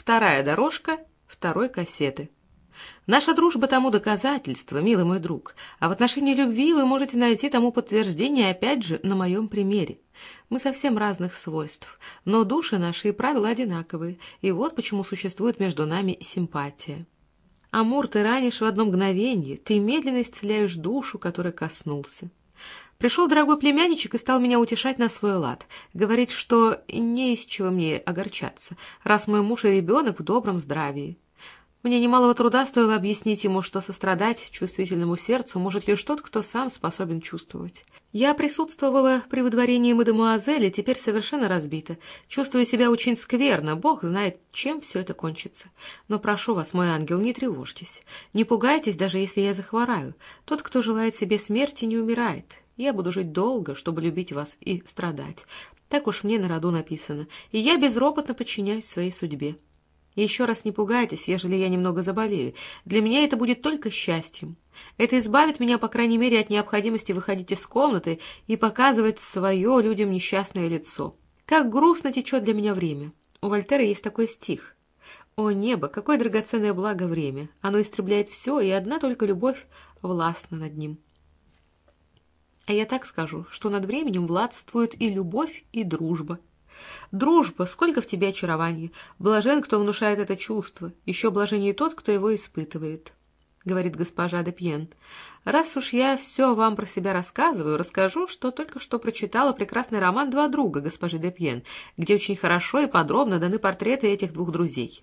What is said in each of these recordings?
Вторая дорожка второй кассеты. Наша дружба тому доказательство, милый мой друг, а в отношении любви вы можете найти тому подтверждение опять же на моем примере. Мы совсем разных свойств, но души наши и правила одинаковые, и вот почему существует между нами симпатия. Амур, ты ранишь в одно мгновение, ты медленно исцеляешь душу, которой коснулся. Пришел дорогой племянничек и стал меня утешать на свой лад. Говорит, что не из чего мне огорчаться, раз мой муж и ребенок в добром здравии. Мне немалого труда стоило объяснить ему, что сострадать чувствительному сердцу может лишь тот, кто сам способен чувствовать. Я присутствовала при выдворении мадемуазели, теперь совершенно разбита. Чувствую себя очень скверно, бог знает, чем все это кончится. Но прошу вас, мой ангел, не тревожьтесь. Не пугайтесь, даже если я захвораю. Тот, кто желает себе смерти, не умирает. Я буду жить долго, чтобы любить вас и страдать. Так уж мне на роду написано, и я безропотно подчиняюсь своей судьбе. Еще раз не пугайтесь, ежели я немного заболею. Для меня это будет только счастьем. Это избавит меня, по крайней мере, от необходимости выходить из комнаты и показывать свое людям несчастное лицо. Как грустно течет для меня время. У Вольтера есть такой стих. «О небо, какое драгоценное благо время! Оно истребляет все, и одна только любовь властна над ним». А я так скажу, что над временем властвуют и любовь, и дружба. Дружба, сколько в тебе очарования. Блажен, кто внушает это чувство. Еще блаженнее тот, кто его испытывает. — говорит госпожа де Пьен. «Раз уж я все вам про себя рассказываю, расскажу, что только что прочитала прекрасный роман «Два друга» госпожи де Пьен, где очень хорошо и подробно даны портреты этих двух друзей.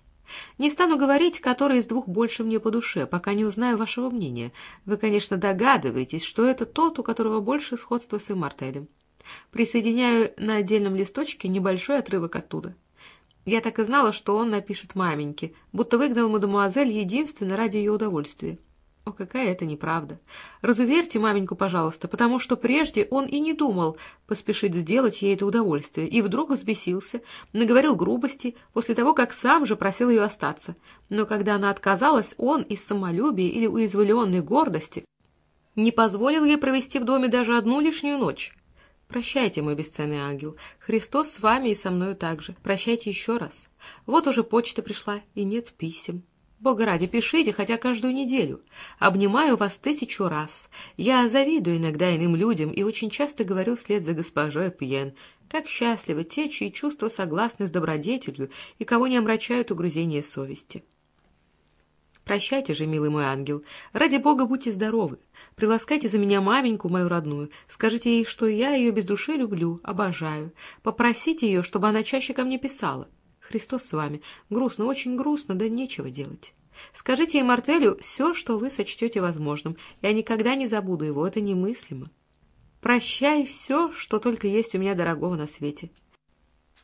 Не стану говорить, который из двух больше мне по душе, пока не узнаю вашего мнения. Вы, конечно, догадываетесь, что это тот, у которого больше сходства с Иммартелем. Присоединяю на отдельном листочке небольшой отрывок оттуда. Я так и знала, что он напишет маменьке, будто выгнал мадемуазель единственно ради ее удовольствия. О, какая это неправда! Разуверьте маменьку, пожалуйста, потому что прежде он и не думал поспешить сделать ей это удовольствие, и вдруг взбесился, наговорил грубости после того, как сам же просил ее остаться. Но когда она отказалась, он из самолюбия или уязвленной гордости не позволил ей провести в доме даже одну лишнюю ночь. Прощайте, мой бесценный ангел. Христос с вами и со мною также. Прощайте еще раз. Вот уже почта пришла, и нет писем. Бога ради, пишите хотя каждую неделю. Обнимаю вас тысячу раз. Я завидую иногда иным людям и очень часто говорю вслед за госпожой Пьен. Как счастливы те, чьи чувства согласны с добродетелью и кого не омрачают угрызения совести. Прощайте же, милый мой ангел. Ради бога, будьте здоровы. Приласкайте за меня маменьку, мою родную. Скажите ей, что я ее без души люблю, обожаю. Попросите ее, чтобы она чаще ко мне писала. Христос с вами. Грустно, очень грустно, да нечего делать. Скажите ей Мартелю все, что вы сочтете возможным. Я никогда не забуду его, это немыслимо. Прощай все, что только есть у меня дорогого на свете.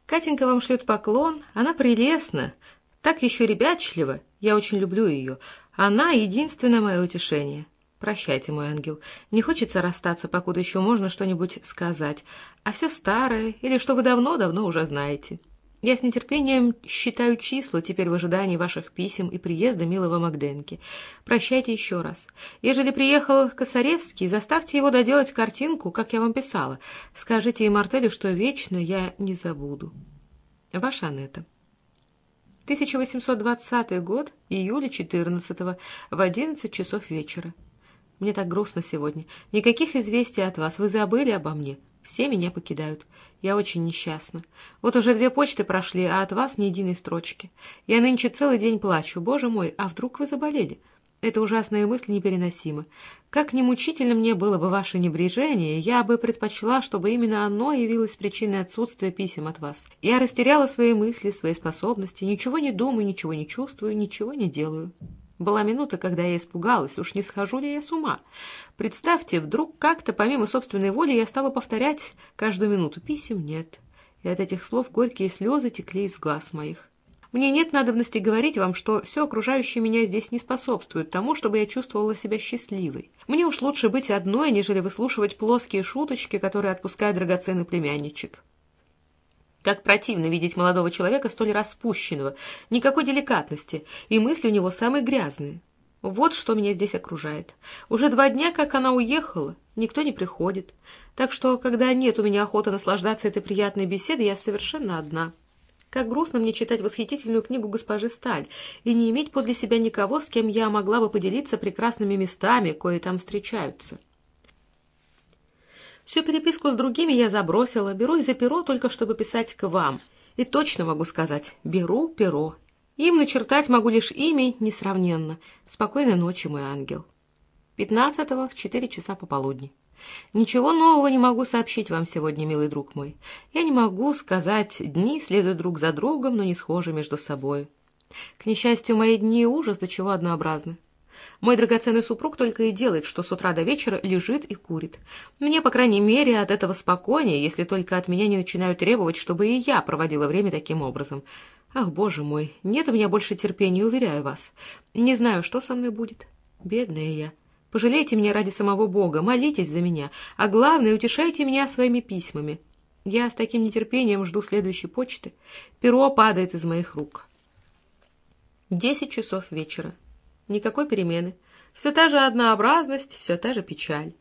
Катенька вам шлет поклон, она прелестна, так еще ребячливо, я очень люблю ее. Она — единственное мое утешение. Прощайте, мой ангел. Не хочется расстаться, покуда еще можно что-нибудь сказать. А все старое, или что вы давно-давно уже знаете. Я с нетерпением считаю числа теперь в ожидании ваших писем и приезда милого Магденки. Прощайте еще раз. Ежели приехал Косаревский, заставьте его доделать картинку, как я вам писала. Скажите и Мартелю, что вечно я не забуду. Ваша Анетта. 1820 год, июля 14 в 11 часов вечера. Мне так грустно сегодня. Никаких известий от вас. Вы забыли обо мне. Все меня покидают. Я очень несчастна. Вот уже две почты прошли, а от вас ни единой строчки. Я нынче целый день плачу. Боже мой, а вдруг вы заболели? Эта ужасная мысль непереносима. Как ни мучительно мне было бы ваше небрежение, я бы предпочла, чтобы именно оно явилось причиной отсутствия писем от вас. Я растеряла свои мысли, свои способности, ничего не думаю, ничего не чувствую, ничего не делаю. Была минута, когда я испугалась, уж не схожу ли я с ума. Представьте, вдруг как-то, помимо собственной воли, я стала повторять каждую минуту «писем нет». И от этих слов горькие слезы текли из глаз моих. Мне нет надобности говорить вам, что все окружающее меня здесь не способствует тому, чтобы я чувствовала себя счастливой. Мне уж лучше быть одной, нежели выслушивать плоские шуточки, которые отпускает драгоценный племянничек. Как противно видеть молодого человека столь распущенного, никакой деликатности, и мысли у него самые грязные. Вот что меня здесь окружает. Уже два дня, как она уехала, никто не приходит. Так что, когда нет у меня охоты наслаждаться этой приятной беседой, я совершенно одна. Как грустно мне читать восхитительную книгу госпожи Сталь и не иметь подле себя никого, с кем я могла бы поделиться прекрасными местами, кое там встречаются. Всю переписку с другими я забросила, беру за перо только чтобы писать к вам. И точно могу сказать, беру перо. Им начертать могу лишь имя несравненно. Спокойной ночи, мой ангел. Пятнадцатого в четыре часа пополудни. Ничего нового не могу сообщить вам сегодня, милый друг мой. Я не могу сказать, дни следуют друг за другом, но не схожи между собой. К несчастью, мои дни ужас до чего однообразны. Мой драгоценный супруг только и делает, что с утра до вечера лежит и курит. Мне, по крайней мере, от этого спокойнее, если только от меня не начинают требовать, чтобы и я проводила время таким образом. Ах, боже мой, нет у меня больше терпения, уверяю вас. Не знаю, что со мной будет. Бедная я. Пожалейте меня ради самого Бога, молитесь за меня, а главное, утешайте меня своими письмами. Я с таким нетерпением жду следующей почты. Перо падает из моих рук. Десять часов вечера. Никакой перемены. Все та же однообразность, все та же печаль.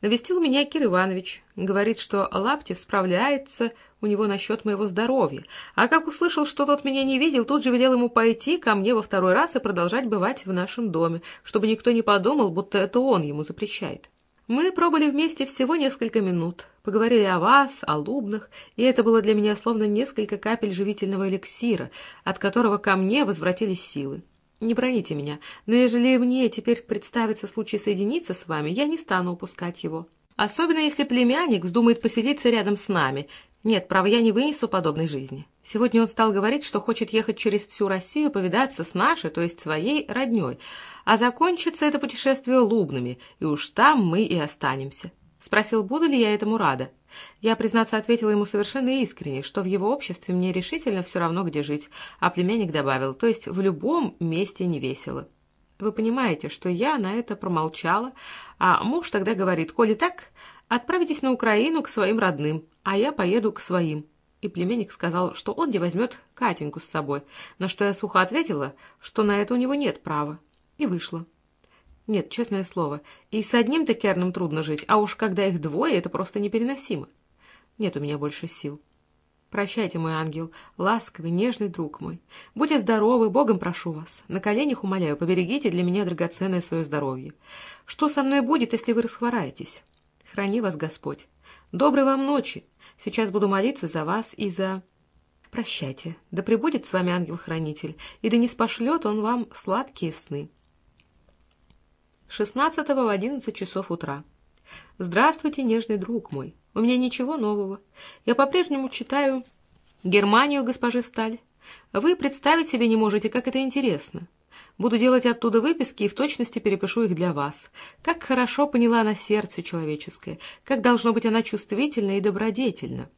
Навестил меня Кир Иванович. Говорит, что Лаптев справляется у него насчет моего здоровья. А как услышал, что тот меня не видел, тут же велел ему пойти ко мне во второй раз и продолжать бывать в нашем доме, чтобы никто не подумал, будто это он ему запрещает. Мы пробыли вместе всего несколько минут, поговорили о вас, о лубнах, и это было для меня словно несколько капель живительного эликсира, от которого ко мне возвратились силы. Не броните меня, но ежели мне теперь представится случай соединиться с вами, я не стану упускать его. Особенно если племянник вздумает поселиться рядом с нами. Нет, право, я не вынесу подобной жизни. Сегодня он стал говорить, что хочет ехать через всю Россию повидаться с нашей, то есть своей, родней, а закончится это путешествие лубными, и уж там мы и останемся. Спросил, буду ли я этому рада. Я, признаться, ответила ему совершенно искренне, что в его обществе мне решительно все равно, где жить, а племянник добавил, то есть в любом месте не весело. Вы понимаете, что я на это промолчала, а муж тогда говорит, коли так, отправитесь на Украину к своим родным, а я поеду к своим. И племянник сказал, что он где возьмет Катеньку с собой, на что я сухо ответила, что на это у него нет права. И вышла. Нет, честное слово, и с одним-то трудно жить, а уж когда их двое, это просто непереносимо. Нет у меня больше сил. Прощайте, мой ангел, ласковый, нежный друг мой. Будьте здоровы, Богом прошу вас. На коленях умоляю, поберегите для меня драгоценное свое здоровье. Что со мной будет, если вы расхвораетесь? Храни вас Господь. Доброй вам ночи. Сейчас буду молиться за вас и за... Прощайте. Да пребудет с вами ангел-хранитель, и да не спошлет он вам сладкие сны. 16 в 11 часов утра. Здравствуйте, нежный друг мой. У меня ничего нового. Я по-прежнему читаю Германию госпожи Сталь. Вы представить себе не можете, как это интересно. Буду делать оттуда выписки и в точности перепишу их для вас. Как хорошо поняла она сердце человеческое, как должно быть она чувствительна и добродетельна.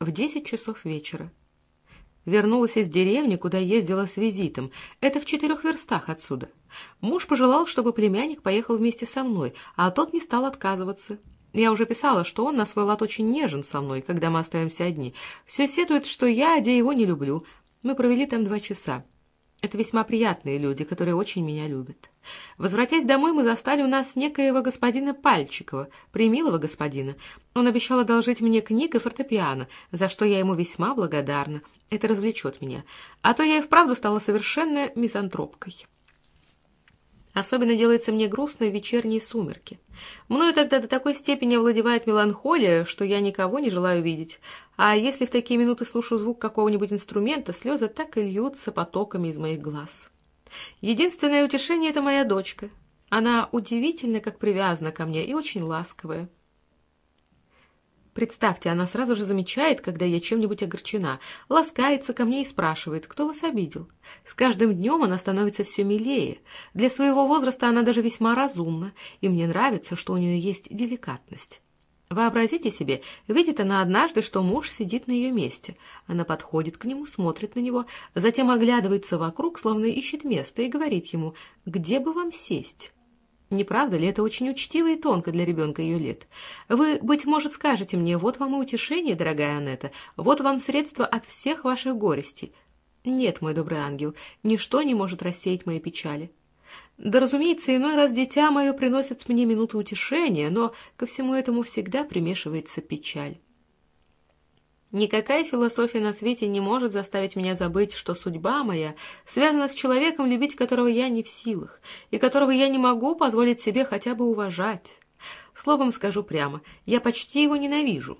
В десять часов вечера. Вернулась из деревни, куда ездила с визитом. Это в четырех верстах отсюда. Муж пожелал, чтобы племянник поехал вместе со мной, а тот не стал отказываться. Я уже писала, что он на свой лад очень нежен со мной, когда мы остаемся одни. Все сетует, что я, где его не люблю. Мы провели там два часа. Это весьма приятные люди, которые очень меня любят. Возвратясь домой, мы застали у нас некоего господина Пальчикова, примилого господина. Он обещал одолжить мне книг и фортепиано, за что я ему весьма благодарна. Это развлечет меня. А то я и вправду стала совершенно мизантропкой. Особенно делается мне грустно в вечерние сумерки. Мною тогда до такой степени овладевает меланхолия, что я никого не желаю видеть. А если в такие минуты слушаю звук какого-нибудь инструмента, слезы так и льются потоками из моих глаз. Единственное утешение — это моя дочка. Она удивительно как привязана ко мне и очень ласковая. Представьте, она сразу же замечает, когда я чем-нибудь огорчена, ласкается ко мне и спрашивает, кто вас обидел. С каждым днем она становится все милее. Для своего возраста она даже весьма разумна, и мне нравится, что у нее есть деликатность. Вообразите себе, видит она однажды, что муж сидит на ее месте. Она подходит к нему, смотрит на него, затем оглядывается вокруг, словно ищет место, и говорит ему, где бы вам сесть. Не правда ли это очень учтиво и тонко для ребенка ее лет? Вы, быть может, скажете мне, вот вам и утешение, дорогая Анетта, вот вам средство от всех ваших горестей. Нет, мой добрый ангел, ничто не может рассеять мои печали. Да, разумеется, иной раз дитя мое приносит мне минуту утешения, но ко всему этому всегда примешивается печаль. Никакая философия на свете не может заставить меня забыть, что судьба моя связана с человеком, любить которого я не в силах, и которого я не могу позволить себе хотя бы уважать. Словом скажу прямо, я почти его ненавижу.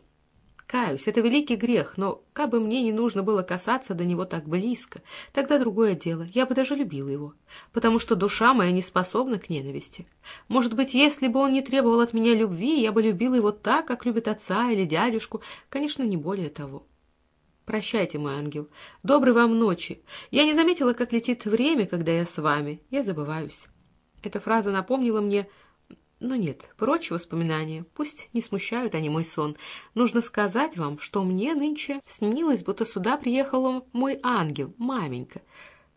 Каюсь, это великий грех, но как бы мне не нужно было касаться до него так близко, тогда другое дело, я бы даже любила его, потому что душа моя не способна к ненависти. Может быть, если бы он не требовал от меня любви, я бы любила его так, как любит отца или дядюшку, конечно, не более того. Прощайте, мой ангел. Доброй вам ночи. Я не заметила, как летит время, когда я с вами. Я забываюсь. Эта фраза напомнила мне но нет, прочие воспоминания, пусть не смущают они мой сон. Нужно сказать вам, что мне нынче снилось, будто сюда приехал мой ангел, маменька.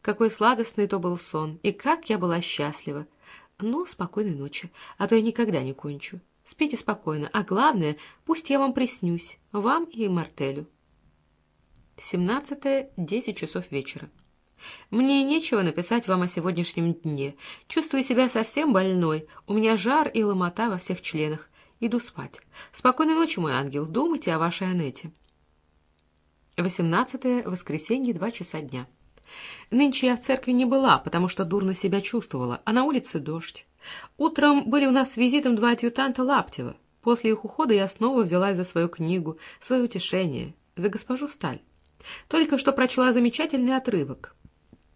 Какой сладостный то был сон, и как я была счастлива. Ну, спокойной ночи, а то я никогда не кончу. Спите спокойно, а главное, пусть я вам приснюсь, вам и Мартелю. Семнадцатое, десять часов вечера. Мне нечего написать вам о сегодняшнем дне. Чувствую себя совсем больной. У меня жар и ломота во всех членах. Иду спать. Спокойной ночи, мой ангел. Думайте о вашей Анете. 18 воскресенье, два часа дня. Нынче я в церкви не была, потому что дурно себя чувствовала, а на улице дождь. Утром были у нас с визитом два адъютанта Лаптева. После их ухода я снова взялась за свою книгу, свое утешение, за госпожу Сталь. Только что прочла замечательный отрывок.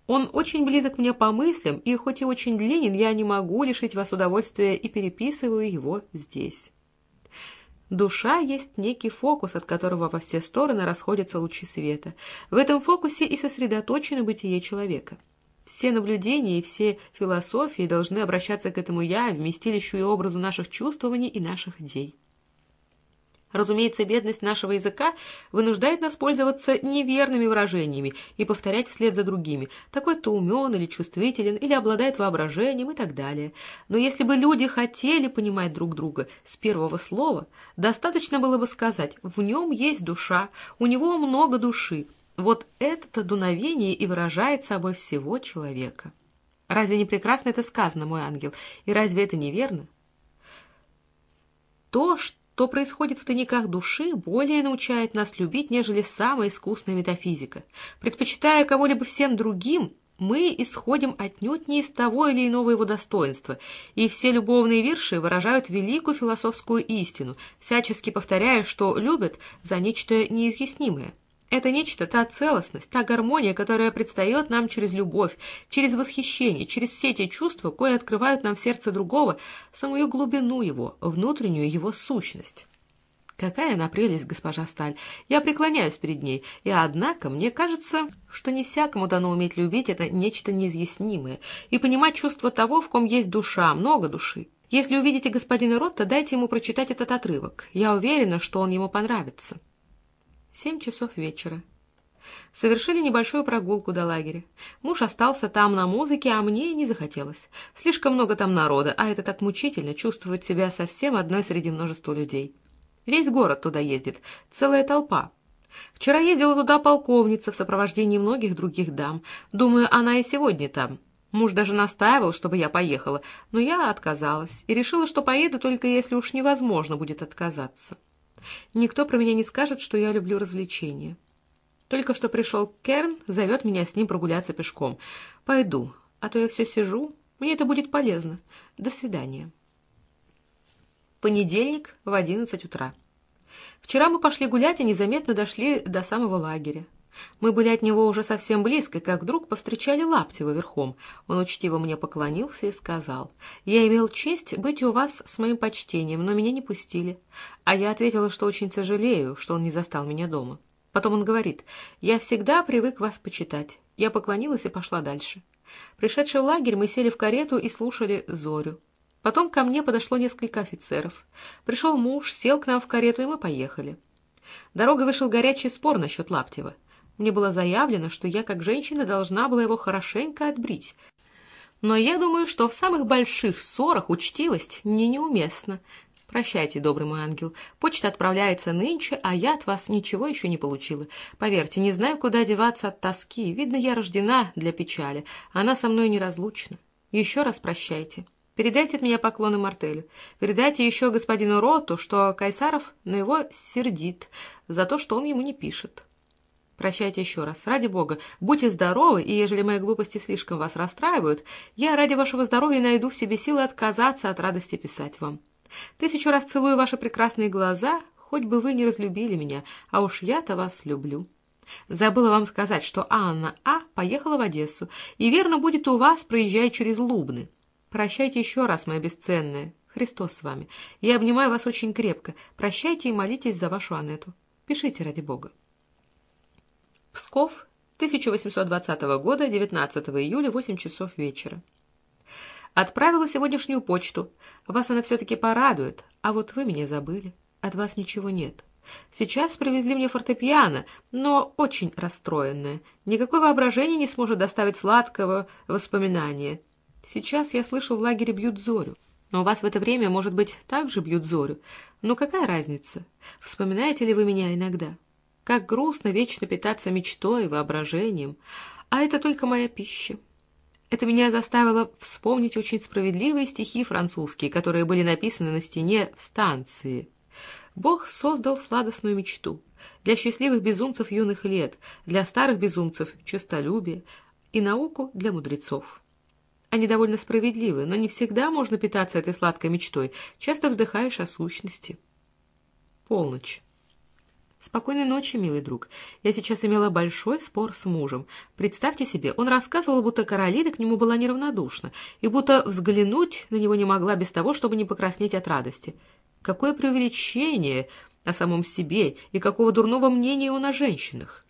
Он очень близок мне по мыслям, и хоть и очень длинен, я не могу лишить вас удовольствия и переписываю его здесь. Душа есть некий фокус, от которого во все стороны расходятся лучи света. В этом фокусе и сосредоточено бытие человека. Все наблюдения и все философии должны обращаться к этому «я», вместилищу и образу наших чувствований и наших идей. Разумеется, бедность нашего языка вынуждает нас пользоваться неверными выражениями и повторять вслед за другими. Такой-то умен или чувствителен, или обладает воображением и так далее. Но если бы люди хотели понимать друг друга с первого слова, достаточно было бы сказать «в нем есть душа, у него много души». Вот это дуновение и выражает собой всего человека. Разве не прекрасно это сказано, мой ангел? И разве это не верно? То, что то происходит в тайниках души, более научает нас любить, нежели самая искусная метафизика. Предпочитая кого-либо всем другим, мы исходим отнюдь не из того или иного его достоинства, и все любовные вирши выражают великую философскую истину, всячески повторяя, что любят за нечто неизъяснимое. Это нечто, та целостность, та гармония, которая предстает нам через любовь, через восхищение, через все те чувства, кое открывают нам в сердце другого самую глубину его, внутреннюю его сущность. Какая она прелесть, госпожа Сталь! Я преклоняюсь перед ней, и однако мне кажется, что не всякому дано уметь любить это нечто неизъяснимое и понимать чувство того, в ком есть душа, много души. Если увидите господина Ротта, дайте ему прочитать этот отрывок. Я уверена, что он ему понравится. Семь часов вечера. Совершили небольшую прогулку до лагеря. Муж остался там на музыке, а мне не захотелось. Слишком много там народа, а это так мучительно чувствовать себя совсем одной среди множества людей. Весь город туда ездит, целая толпа. Вчера ездила туда полковница в сопровождении многих других дам. Думаю, она и сегодня там. Муж даже настаивал, чтобы я поехала, но я отказалась и решила, что поеду только если уж невозможно будет отказаться. Никто про меня не скажет, что я люблю развлечения. Только что пришел Керн, зовет меня с ним прогуляться пешком. Пойду, а то я все сижу. Мне это будет полезно. До свидания. Понедельник в одиннадцать утра. Вчера мы пошли гулять и незаметно дошли до самого лагеря. Мы были от него уже совсем близко, как вдруг повстречали Лаптева верхом. Он учтиво мне поклонился и сказал, «Я имел честь быть у вас с моим почтением, но меня не пустили». А я ответила, что очень сожалею, что он не застал меня дома. Потом он говорит, «Я всегда привык вас почитать». Я поклонилась и пошла дальше. Пришедший в лагерь, мы сели в карету и слушали Зорю. Потом ко мне подошло несколько офицеров. Пришел муж, сел к нам в карету, и мы поехали. Дорогой вышел горячий спор насчет Лаптева. Мне было заявлено, что я, как женщина, должна была его хорошенько отбрить. Но я думаю, что в самых больших ссорах учтивость не неуместна. Прощайте, добрый мой ангел. Почта отправляется нынче, а я от вас ничего еще не получила. Поверьте, не знаю, куда деваться от тоски. Видно, я рождена для печали. Она со мной неразлучна. Еще раз прощайте. Передайте от меня поклоны Мартелю. Передайте еще господину Роту, что Кайсаров на его сердит за то, что он ему не пишет. Прощайте еще раз. Ради бога, будьте здоровы, и ежели мои глупости слишком вас расстраивают, я ради вашего здоровья найду в себе силы отказаться от радости писать вам. Тысячу раз целую ваши прекрасные глаза, хоть бы вы не разлюбили меня, а уж я-то вас люблю. Забыла вам сказать, что Анна А. поехала в Одессу, и верно будет у вас, проезжая через Лубны. Прощайте еще раз, моя бесценная. Христос с вами. Я обнимаю вас очень крепко. Прощайте и молитесь за вашу Анету. Пишите ради Бога. Псков, 1820 года, 19 июля, 8 часов вечера. Отправила сегодняшнюю почту. Вас она все-таки порадует, а вот вы меня забыли. От вас ничего нет. Сейчас привезли мне фортепиано, но очень расстроенное. Никакое воображение не сможет доставить сладкого воспоминания. Сейчас я слышу, в лагере бьют зорю. Но у вас в это время, может быть, также бьют зорю. Но какая разница? Вспоминаете ли вы меня иногда? Как грустно вечно питаться мечтой, воображением. А это только моя пища. Это меня заставило вспомнить очень справедливые стихи французские, которые были написаны на стене в станции. Бог создал сладостную мечту. Для счастливых безумцев юных лет, для старых безумцев — честолюбие, и науку для мудрецов. Они довольно справедливы, но не всегда можно питаться этой сладкой мечтой. Часто вздыхаешь о сущности. Полночь. Спокойной ночи, милый друг. Я сейчас имела большой спор с мужем. Представьте себе, он рассказывал, будто Каролина к нему была неравнодушна, и будто взглянуть на него не могла без того, чтобы не покраснеть от радости. Какое преувеличение о самом себе и какого дурного мнения он о женщинах.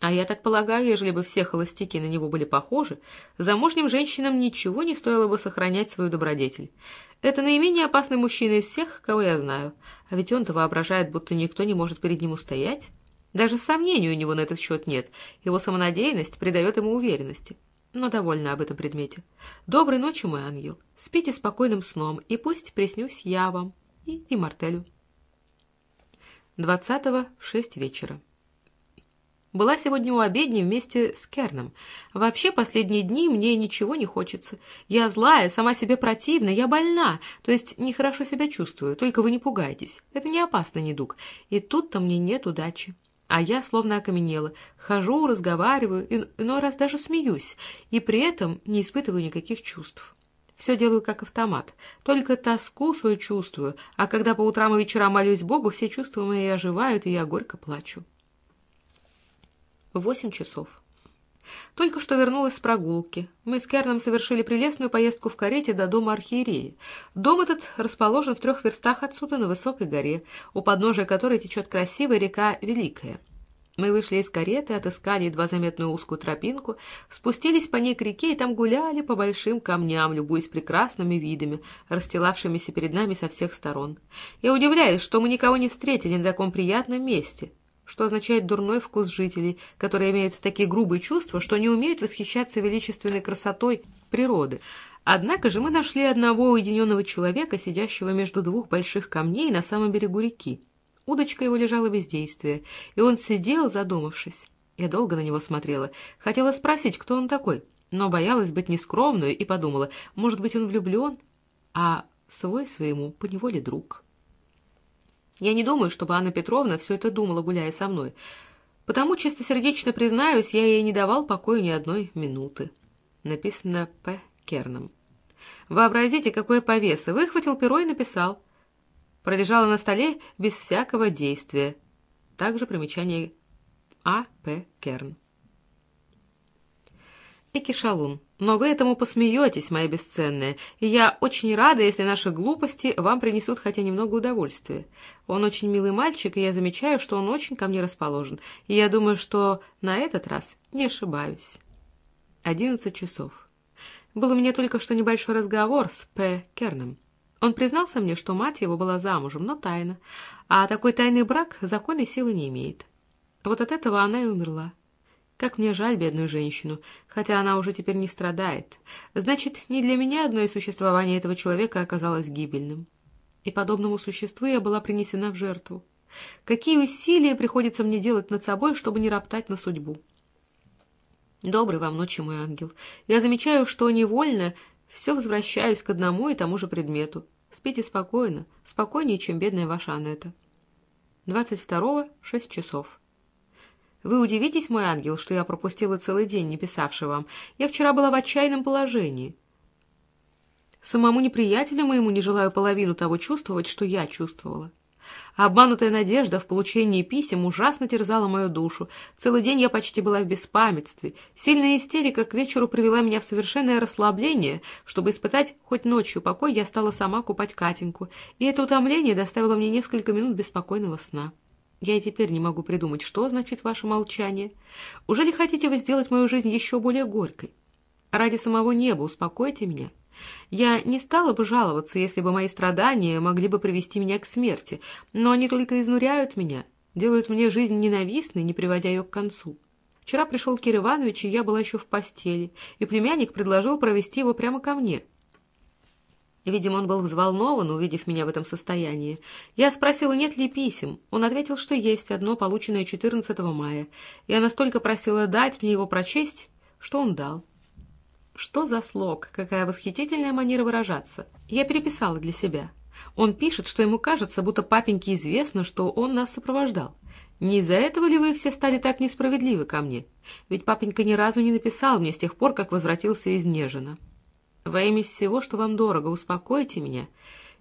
А я так полагаю, ежели бы все холостяки на него были похожи, замужним женщинам ничего не стоило бы сохранять свою добродетель. Это наименее опасный мужчина из всех, кого я знаю. А ведь он-то воображает, будто никто не может перед ним устоять. Даже сомнений у него на этот счет нет. Его самонадеянность придает ему уверенности. Но довольно об этом предмете. Доброй ночи, мой ангел. Спите спокойным сном, и пусть приснюсь я вам и, и Мартелю. Двадцатого в шесть вечера. Была сегодня у обедни вместе с Керном. Вообще, последние дни мне ничего не хочется. Я злая, сама себе противна, я больна, то есть нехорошо себя чувствую, только вы не пугайтесь. Это не опасный недуг. И тут-то мне нет удачи. А я словно окаменела. Хожу, разговариваю, иной раз даже смеюсь, и при этом не испытываю никаких чувств. Все делаю как автомат. Только тоску свою чувствую, а когда по утрам и вечерам молюсь Богу, все чувства мои оживают, и я горько плачу. Восемь часов. Только что вернулась с прогулки. Мы с Керном совершили прелестную поездку в карете до дома архиерея. Дом этот расположен в трех верстах отсюда, на высокой горе, у подножия которой течет красивая река Великая. Мы вышли из кареты, отыскали едва заметную узкую тропинку, спустились по ней к реке и там гуляли по большим камням, любуясь прекрасными видами, расстилавшимися перед нами со всех сторон. Я удивляюсь, что мы никого не встретили на таком приятном месте — что означает дурной вкус жителей, которые имеют такие грубые чувства, что не умеют восхищаться величественной красотой природы. Однако же мы нашли одного уединенного человека, сидящего между двух больших камней на самом берегу реки. Удочка его лежала без действия, и он сидел, задумавшись. Я долго на него смотрела, хотела спросить, кто он такой, но боялась быть нескромной и подумала, может быть, он влюблен, а свой своему поневоле друг». Я не думаю, чтобы Анна Петровна все это думала, гуляя со мной. Потому, чистосердечно признаюсь, я ей не давал покоя ни одной минуты. Написано П. Керном. Вообразите, какое повеса. Выхватил перо и написал. Пролежала на столе без всякого действия. Также примечание А. П. Керн. И кишалун. Но вы этому посмеетесь, моя бесценная, и я очень рада, если наши глупости вам принесут хотя немного удовольствия. Он очень милый мальчик, и я замечаю, что он очень ко мне расположен, и я думаю, что на этот раз не ошибаюсь. Одиннадцать часов. Был у меня только что небольшой разговор с П. Керном. Он признался мне, что мать его была замужем, но тайно, а такой тайный брак законной силы не имеет. Вот от этого она и умерла. Как мне жаль бедную женщину, хотя она уже теперь не страдает. Значит, не для меня одно из существования этого человека оказалось гибельным. И подобному существу я была принесена в жертву. Какие усилия приходится мне делать над собой, чтобы не роптать на судьбу? Доброй вам ночи, мой ангел. Я замечаю, что невольно Все возвращаюсь к одному и тому же предмету. Спите спокойно, спокойнее, чем бедная ваша Анетта. 22 шесть часов. Вы удивитесь, мой ангел, что я пропустила целый день, не писавший вам. Я вчера была в отчаянном положении. Самому неприятелю моему не желаю половину того чувствовать, что я чувствовала. Обманутая надежда в получении писем ужасно терзала мою душу. Целый день я почти была в беспамятстве. Сильная истерика к вечеру привела меня в совершенное расслабление. Чтобы испытать хоть ночью покой, я стала сама купать Катеньку, и это утомление доставило мне несколько минут беспокойного сна. Я и теперь не могу придумать, что значит ваше молчание. Уже ли хотите вы сделать мою жизнь еще более горькой? Ради самого неба успокойте меня. Я не стала бы жаловаться, если бы мои страдания могли бы привести меня к смерти, но они только изнуряют меня, делают мне жизнь ненавистной, не приводя ее к концу. Вчера пришел Кир Иванович, и я была еще в постели, и племянник предложил провести его прямо ко мне. Видимо, он был взволнован, увидев меня в этом состоянии. Я спросила, нет ли писем. Он ответил, что есть одно, полученное 14 мая. Я настолько просила дать мне его прочесть, что он дал. Что за слог? Какая восхитительная манера выражаться. Я переписала для себя. Он пишет, что ему кажется, будто папеньке известно, что он нас сопровождал. Не из-за этого ли вы все стали так несправедливы ко мне? Ведь папенька ни разу не написал мне с тех пор, как возвратился из Нежина. Во имя всего, что вам дорого, успокойте меня.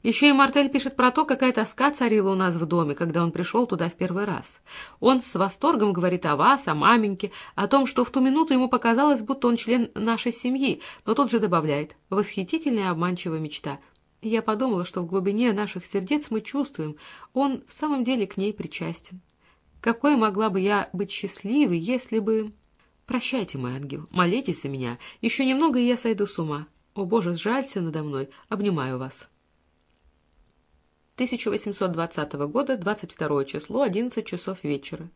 Еще и Мартель пишет про то, какая тоска царила у нас в доме, когда он пришел туда в первый раз. Он с восторгом говорит о вас, о маменьке, о том, что в ту минуту ему показалось, будто он член нашей семьи, но тут же добавляет «восхитительная обманчивая мечта». Я подумала, что в глубине наших сердец мы чувствуем, он в самом деле к ней причастен. Какой могла бы я быть счастливой, если бы... Прощайте, мой ангел, молитесь за меня. Еще немного, и я сойду с ума. О, Боже, сжалься надо мной. Обнимаю вас. 1820 года, 22 число, 11 часов вечера.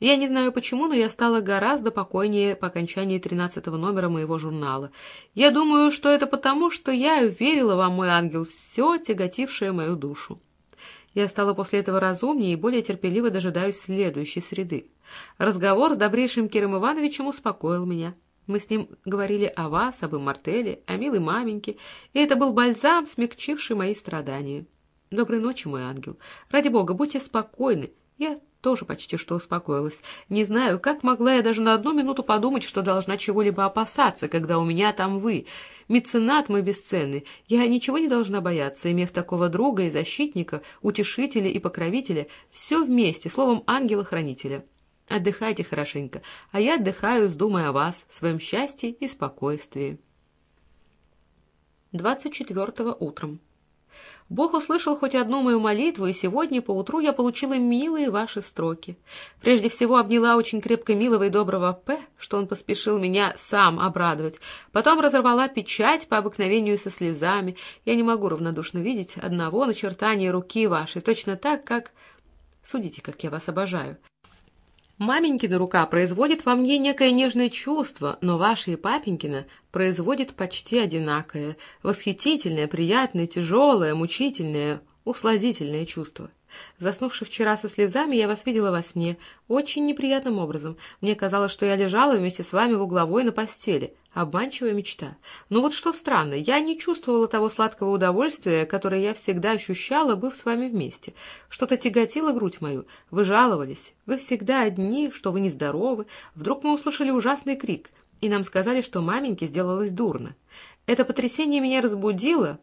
Я не знаю почему, но я стала гораздо покойнее по окончании 13 номера моего журнала. Я думаю, что это потому, что я верила вам, мой ангел, все тяготившее мою душу. Я стала после этого разумнее и более терпеливо дожидаюсь следующей среды. Разговор с добрейшим Киром Ивановичем успокоил меня. Мы с ним говорили о вас, об иммортеле, о милой маменьке, и это был бальзам, смягчивший мои страдания. Доброй ночи, мой ангел. Ради бога, будьте спокойны. Я тоже почти что успокоилась. Не знаю, как могла я даже на одну минуту подумать, что должна чего-либо опасаться, когда у меня там вы. Меценат мой бесценный. Я ничего не должна бояться, имев такого друга и защитника, утешителя и покровителя, все вместе, словом ангела-хранителя. Отдыхайте хорошенько, а я отдыхаю, думая о вас, своем счастье и спокойствии. 24 утром. Бог услышал хоть одну мою молитву, и сегодня поутру я получила милые ваши строки. Прежде всего обняла очень крепко милого и доброго П, что он поспешил меня сам обрадовать. Потом разорвала печать по обыкновению со слезами. Я не могу равнодушно видеть одного начертания руки вашей, точно так, как... Судите, как я вас обожаю. Маменькина рука производит во мне некое нежное чувство, но ваша и папенькина производит почти одинакое, восхитительное, приятное, тяжелое, мучительное, усладительное чувство. Заснувши вчера со слезами, я вас видела во сне, очень неприятным образом. Мне казалось, что я лежала вместе с вами в угловой на постели. Обманчивая мечта. Но вот что странно, я не чувствовала того сладкого удовольствия, которое я всегда ощущала, быв с вами вместе. Что-то тяготило грудь мою. Вы жаловались. Вы всегда одни, что вы нездоровы. Вдруг мы услышали ужасный крик, и нам сказали, что маменьке сделалось дурно. Это потрясение меня разбудило,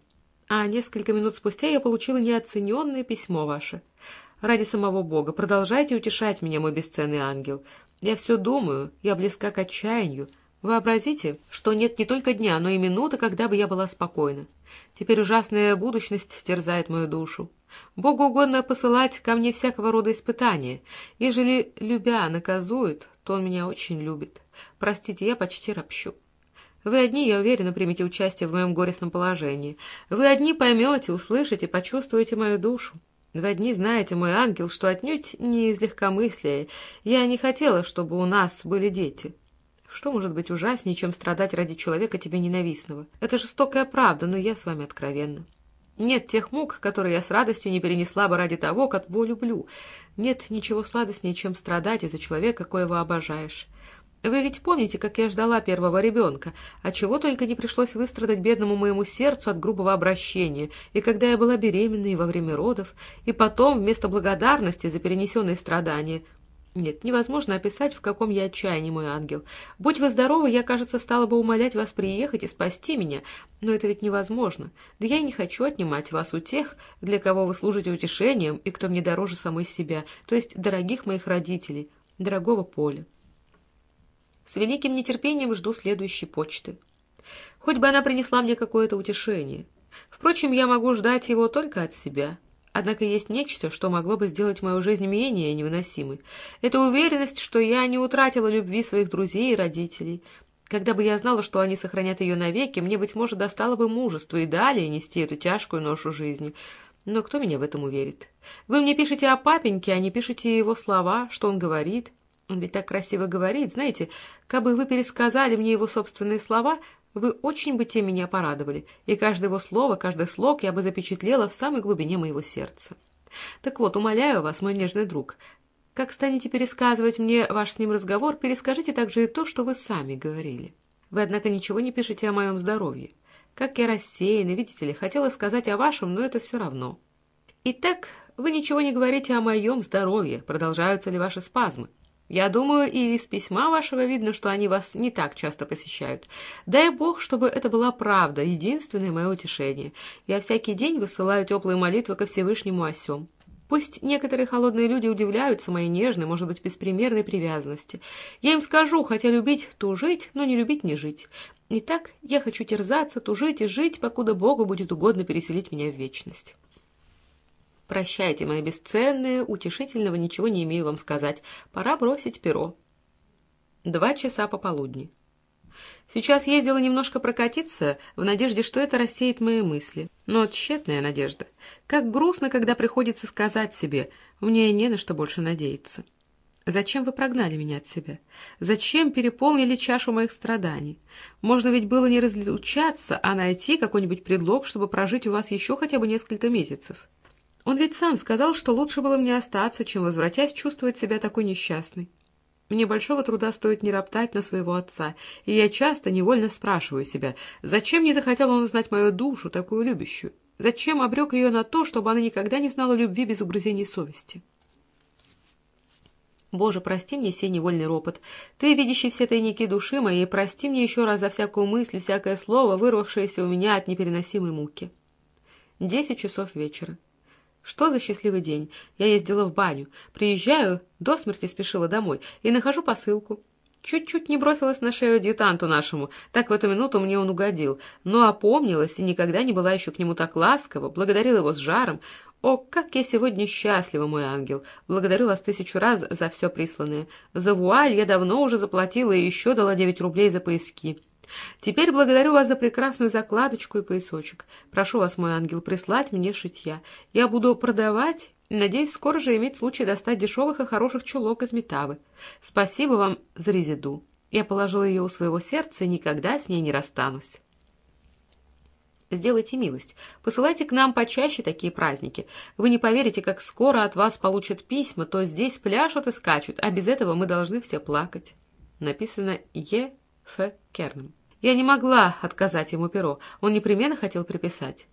а несколько минут спустя я получила неоцененное письмо ваше. Ради самого Бога, продолжайте утешать меня, мой бесценный ангел. Я все думаю, я близка к отчаянию. Вообразите, что нет не только дня, но и минуты, когда бы я была спокойна. Теперь ужасная будущность терзает мою душу. Богу угодно посылать ко мне всякого рода испытания. Ежели, любя, наказует, то он меня очень любит. Простите, я почти ропщу. Вы одни, я уверена, примете участие в моем горестном положении. Вы одни поймете, услышите, почувствуете мою душу. Вы одни знаете, мой ангел, что отнюдь не из легкомыслия. Я не хотела, чтобы у нас были дети. Что может быть ужаснее, чем страдать ради человека тебе ненавистного? Это жестокая правда, но я с вами откровенна. Нет тех мук, которые я с радостью не перенесла бы ради того, кого люблю. Нет ничего сладостнее, чем страдать из-за человека, коего обожаешь. Вы ведь помните, как я ждала первого ребенка, а чего только не пришлось выстрадать бедному моему сердцу от грубого обращения, и когда я была беременной во время родов, и потом, вместо благодарности за перенесенные страдания, нет, невозможно описать, в каком я отчаянии, мой ангел. Будь вы здоровы, я, кажется, стала бы умолять вас приехать и спасти меня, но это ведь невозможно. Да я и не хочу отнимать вас у тех, для кого вы служите утешением и кто мне дороже самой себя, то есть дорогих моих родителей, дорогого Поля. С великим нетерпением жду следующей почты. Хоть бы она принесла мне какое-то утешение. Впрочем, я могу ждать его только от себя». Однако есть нечто, что могло бы сделать мою жизнь менее невыносимой. Это уверенность, что я не утратила любви своих друзей и родителей. Когда бы я знала, что они сохранят ее навеки, мне, быть может, достало бы мужество и далее нести эту тяжкую ношу жизни. Но кто меня в этом уверит? Вы мне пишете о папеньке, а не пишете его слова, что он говорит. Он ведь так красиво говорит, знаете, как бы вы пересказали мне его собственные слова, вы очень бы тем меня порадовали, и каждое его слово, каждый слог я бы запечатлела в самой глубине моего сердца. Так вот, умоляю вас, мой нежный друг, как станете пересказывать мне ваш с ним разговор, перескажите также и то, что вы сами говорили. Вы, однако, ничего не пишете о моем здоровье. Как я рассеяна, видите ли, хотела сказать о вашем, но это все равно. Итак, вы ничего не говорите о моем здоровье, продолжаются ли ваши спазмы. Я думаю, и из письма вашего видно, что они вас не так часто посещают. Дай Бог, чтобы это была правда, единственное мое утешение. Я всякий день высылаю теплые молитвы ко Всевышнему о сем. Пусть некоторые холодные люди удивляются моей нежной, может быть, беспримерной привязанности. Я им скажу, хотя любить — тужить, но не любить — не жить. Итак, я хочу терзаться, тужить и жить, покуда Богу будет угодно переселить меня в вечность». Прощайте, мои бесценные, утешительного ничего не имею вам сказать. Пора бросить перо. Два часа пополудни. Сейчас ездила немножко прокатиться, в надежде, что это рассеет мои мысли. Но тщетная надежда. Как грустно, когда приходится сказать себе, мне не на что больше надеяться. Зачем вы прогнали меня от себя? Зачем переполнили чашу моих страданий? Можно ведь было не разлучаться, а найти какой-нибудь предлог, чтобы прожить у вас еще хотя бы несколько месяцев. Он ведь сам сказал, что лучше было мне остаться, чем, возвратясь, чувствовать себя такой несчастной. Мне большого труда стоит не роптать на своего отца, и я часто невольно спрашиваю себя, зачем не захотел он узнать мою душу, такую любящую? Зачем обрек ее на то, чтобы она никогда не знала любви без угрызений совести? Боже, прости мне сей невольный ропот. Ты, видящий все тайники души моей, прости мне еще раз за всякую мысль, всякое слово, вырвавшееся у меня от непереносимой муки. Десять часов вечера. Что за счастливый день? Я ездила в баню. Приезжаю, до смерти спешила домой, и нахожу посылку. Чуть-чуть не бросилась на шею адъютанту нашему, так в эту минуту мне он угодил, но опомнилась и никогда не была еще к нему так ласкова, благодарила его с жаром. О, как я сегодня счастлива, мой ангел! Благодарю вас тысячу раз за все присланное. За вуаль я давно уже заплатила и еще дала девять рублей за поиски. Теперь благодарю вас за прекрасную закладочку и поясочек. Прошу вас, мой ангел, прислать мне шитья. Я буду продавать надеюсь скоро же иметь случай достать дешевых и хороших чулок из метавы. Спасибо вам за резиду. Я положила ее у своего сердца и никогда с ней не расстанусь. Сделайте милость. Посылайте к нам почаще такие праздники. Вы не поверите, как скоро от вас получат письма, то здесь пляшут и скачут, а без этого мы должны все плакать. Написано Е. Ф. Керном. Я не могла отказать ему перо, он непременно хотел приписать.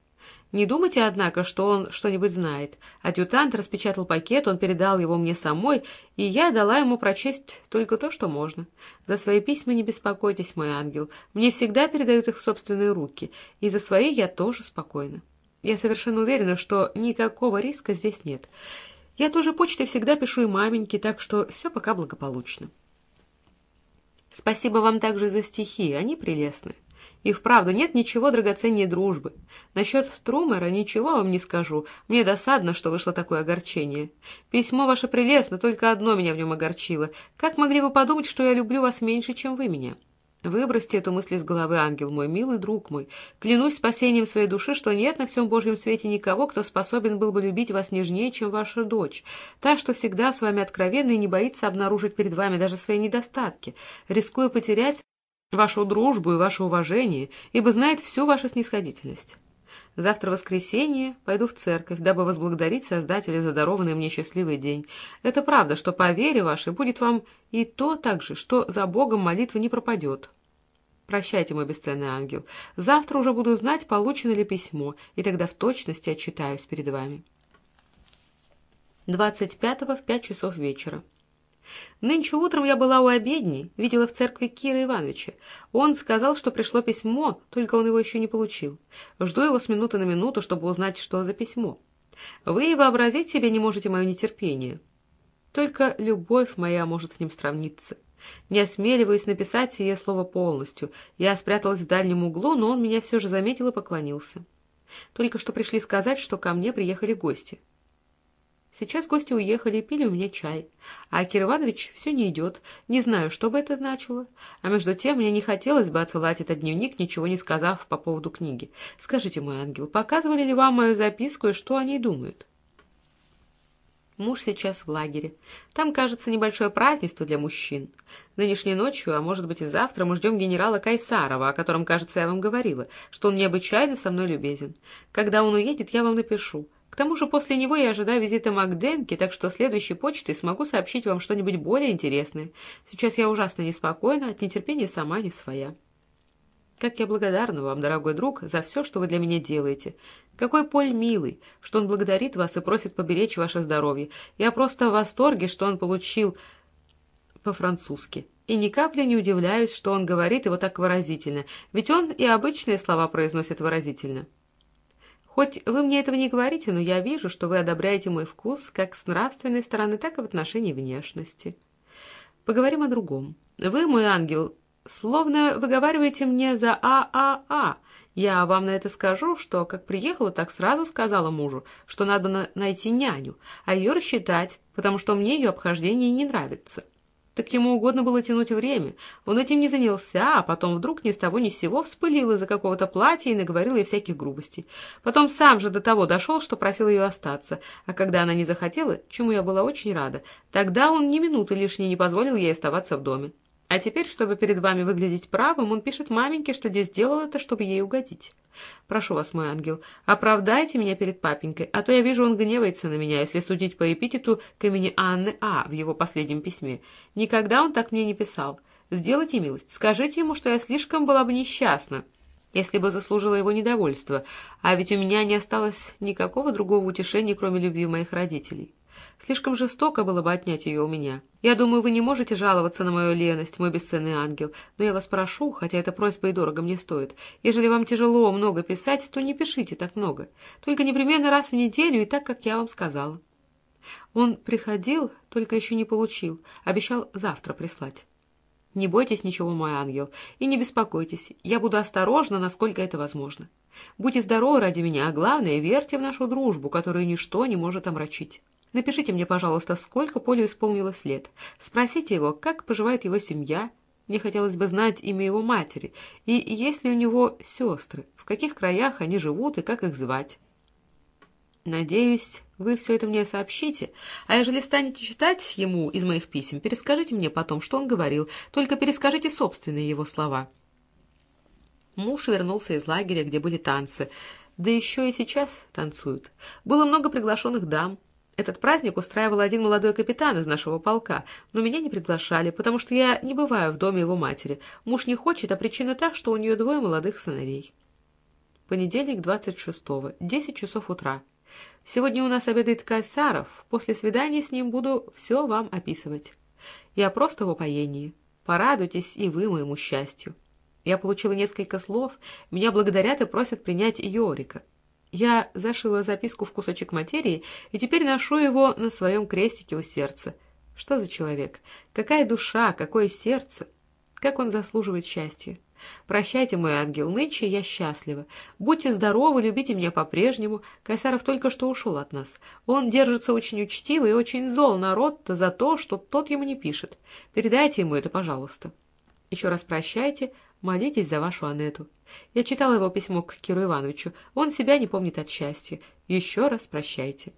Не думайте, однако, что он что-нибудь знает. Адъютант распечатал пакет, он передал его мне самой, и я дала ему прочесть только то, что можно. За свои письма не беспокойтесь, мой ангел. Мне всегда передают их в собственные руки, и за свои я тоже спокойна. Я совершенно уверена, что никакого риска здесь нет. Я тоже почтой всегда пишу и маменьке, так что все пока благополучно. Спасибо вам также за стихи, они прелестны. И вправду нет ничего драгоценнее дружбы. Насчет Трумера ничего вам не скажу. Мне досадно, что вышло такое огорчение. Письмо ваше прелестно, только одно меня в нем огорчило. Как могли вы подумать, что я люблю вас меньше, чем вы меня?» Выбросьте эту мысль из головы, ангел мой, милый друг мой. Клянусь спасением своей души, что нет на всем Божьем свете никого, кто способен был бы любить вас нежнее, чем ваша дочь. Та, что всегда с вами откровенна и не боится обнаружить перед вами даже свои недостатки, рискуя потерять вашу дружбу и ваше уважение, ибо знает всю вашу снисходительность. Завтра воскресенье, пойду в церковь, дабы возблагодарить Создателя за дарованный мне счастливый день. Это правда, что по вере вашей будет вам и то также, что за Богом молитва не пропадет. Прощайте, мой бесценный ангел. Завтра уже буду знать, получено ли письмо, и тогда в точности отчитаюсь перед вами. 25-го в пять часов вечера. Нынче утром я была у обедни, видела в церкви Кира Ивановича. Он сказал, что пришло письмо, только он его еще не получил. Жду его с минуты на минуту, чтобы узнать, что за письмо. Вы и вообразить себе не можете мое нетерпение. Только любовь моя может с ним сравниться. Не осмеливаюсь написать сие слово полностью. Я спряталась в дальнем углу, но он меня все же заметил и поклонился. Только что пришли сказать, что ко мне приехали гости. Сейчас гости уехали и пили у меня чай. А Кир Иванович все не идет. Не знаю, что бы это значило. А между тем мне не хотелось бы отсылать этот дневник, ничего не сказав по поводу книги. Скажите, мой ангел, показывали ли вам мою записку и что они думают? Муж сейчас в лагере. Там, кажется, небольшое празднество для мужчин. Нынешней ночью, а может быть и завтра, мы ждем генерала Кайсарова, о котором, кажется, я вам говорила, что он необычайно со мной любезен. Когда он уедет, я вам напишу. К тому же после него я ожидаю визита Макденки, так что следующей почтой смогу сообщить вам что-нибудь более интересное. Сейчас я ужасно неспокойна, от нетерпения сама не своя. Как я благодарна вам, дорогой друг, за все, что вы для меня делаете. Какой Поль милый, что он благодарит вас и просит поберечь ваше здоровье. Я просто в восторге, что он получил по-французски. И ни капли не удивляюсь, что он говорит его так выразительно, ведь он и обычные слова произносит выразительно. Хоть вы мне этого не говорите, но я вижу, что вы одобряете мой вкус как с нравственной стороны, так и в отношении внешности. Поговорим о другом. Вы, мой ангел, словно выговариваете мне за ААА. Я вам на это скажу, что как приехала, так сразу сказала мужу, что надо на найти няню, а ее рассчитать, потому что мне ее обхождение не нравится. Так ему угодно было тянуть время. Он этим не занялся, а потом вдруг ни с того ни с сего вспылил из-за какого-то платья и наговорил ей всяких грубостей. Потом сам же до того дошел, что просил ее остаться, а когда она не захотела, чему я была очень рада, тогда он ни минуты лишней не позволил ей оставаться в доме. А теперь, чтобы перед вами выглядеть правым, он пишет маменьке, что здесь сделал это, чтобы ей угодить. Прошу вас, мой ангел, оправдайте меня перед папенькой, а то я вижу, он гневается на меня, если судить по эпитету к имени Анны А. в его последнем письме. Никогда он так мне не писал. Сделайте милость, скажите ему, что я слишком была бы несчастна, если бы заслужила его недовольство, а ведь у меня не осталось никакого другого утешения, кроме любви моих родителей. Слишком жестоко было бы отнять ее у меня. Я думаю, вы не можете жаловаться на мою леность, мой бесценный ангел, но я вас прошу, хотя эта просьба и дорого мне стоит, ежели вам тяжело много писать, то не пишите так много, только непременно раз в неделю и так, как я вам сказала. Он приходил, только еще не получил, обещал завтра прислать. Не бойтесь ничего, мой ангел, и не беспокойтесь, я буду осторожна, насколько это возможно. Будьте здоровы ради меня, а главное, верьте в нашу дружбу, которую ничто не может омрачить. Напишите мне, пожалуйста, сколько Полю исполнилось лет. Спросите его, как поживает его семья. Мне хотелось бы знать имя его матери. И есть ли у него сестры, в каких краях они живут и как их звать. Надеюсь, вы все это мне сообщите. А ежели станете читать ему из моих писем, перескажите мне потом, что он говорил, только перескажите собственные его слова. Муж вернулся из лагеря, где были танцы. Да еще и сейчас танцуют. Было много приглашенных дам. Этот праздник устраивал один молодой капитан из нашего полка, но меня не приглашали, потому что я не бываю в доме его матери. Муж не хочет, а причина та, что у нее двое молодых сыновей. Понедельник, 26-го, 10 часов утра. Сегодня у нас обедает Кайсаров. После свидания с ним буду все вам описывать. Я просто в упоении. Порадуйтесь и вы моему счастью. Я получила несколько слов. Меня благодарят и просят принять Йорика. Я зашила записку в кусочек материи и теперь ношу его на своем крестике у сердца. Что за человек? Какая душа, какое сердце? Как он заслуживает счастья? Прощайте, мой ангел, нынче я счастлива. Будьте здоровы, любите меня по-прежнему. Кайсаров только что ушел от нас. Он держится очень учтиво и очень зол народ за то, что тот ему не пишет. Передайте ему это, пожалуйста. Еще раз прощайте, молитесь за вашу Анету. Я читала его письмо к Киру Ивановичу. Он себя не помнит от счастья. Еще раз прощайте.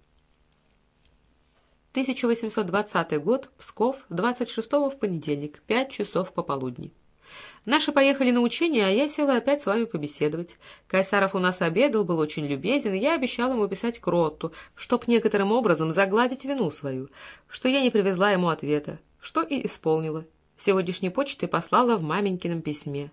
1820 год, Псков, 26 в понедельник, 5 часов пополудни. Наши поехали на учение, а я села опять с вами побеседовать. Кайсаров у нас обедал, был очень любезен, и я обещала ему писать Кротту, чтоб некоторым образом загладить вину свою, что я не привезла ему ответа, что и исполнила. Сегодняшней почтой послала в маменькином письме.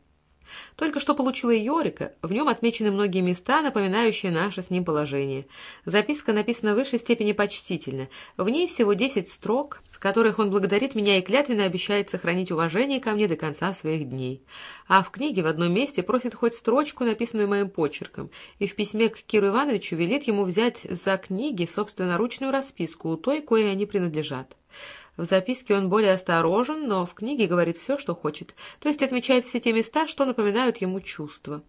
Только что получила Йорика, в нем отмечены многие места, напоминающие наше с ним положение. Записка написана в высшей степени почтительно. В ней всего десять строк, в которых он благодарит меня и клятвенно обещает сохранить уважение ко мне до конца своих дней. А в книге в одном месте просит хоть строчку, написанную моим почерком, и в письме к Киру Ивановичу велит ему взять за книги собственноручную расписку у той, кое они принадлежат. В записке он более осторожен, но в книге говорит все, что хочет, то есть отмечает все те места, что напоминают ему чувства.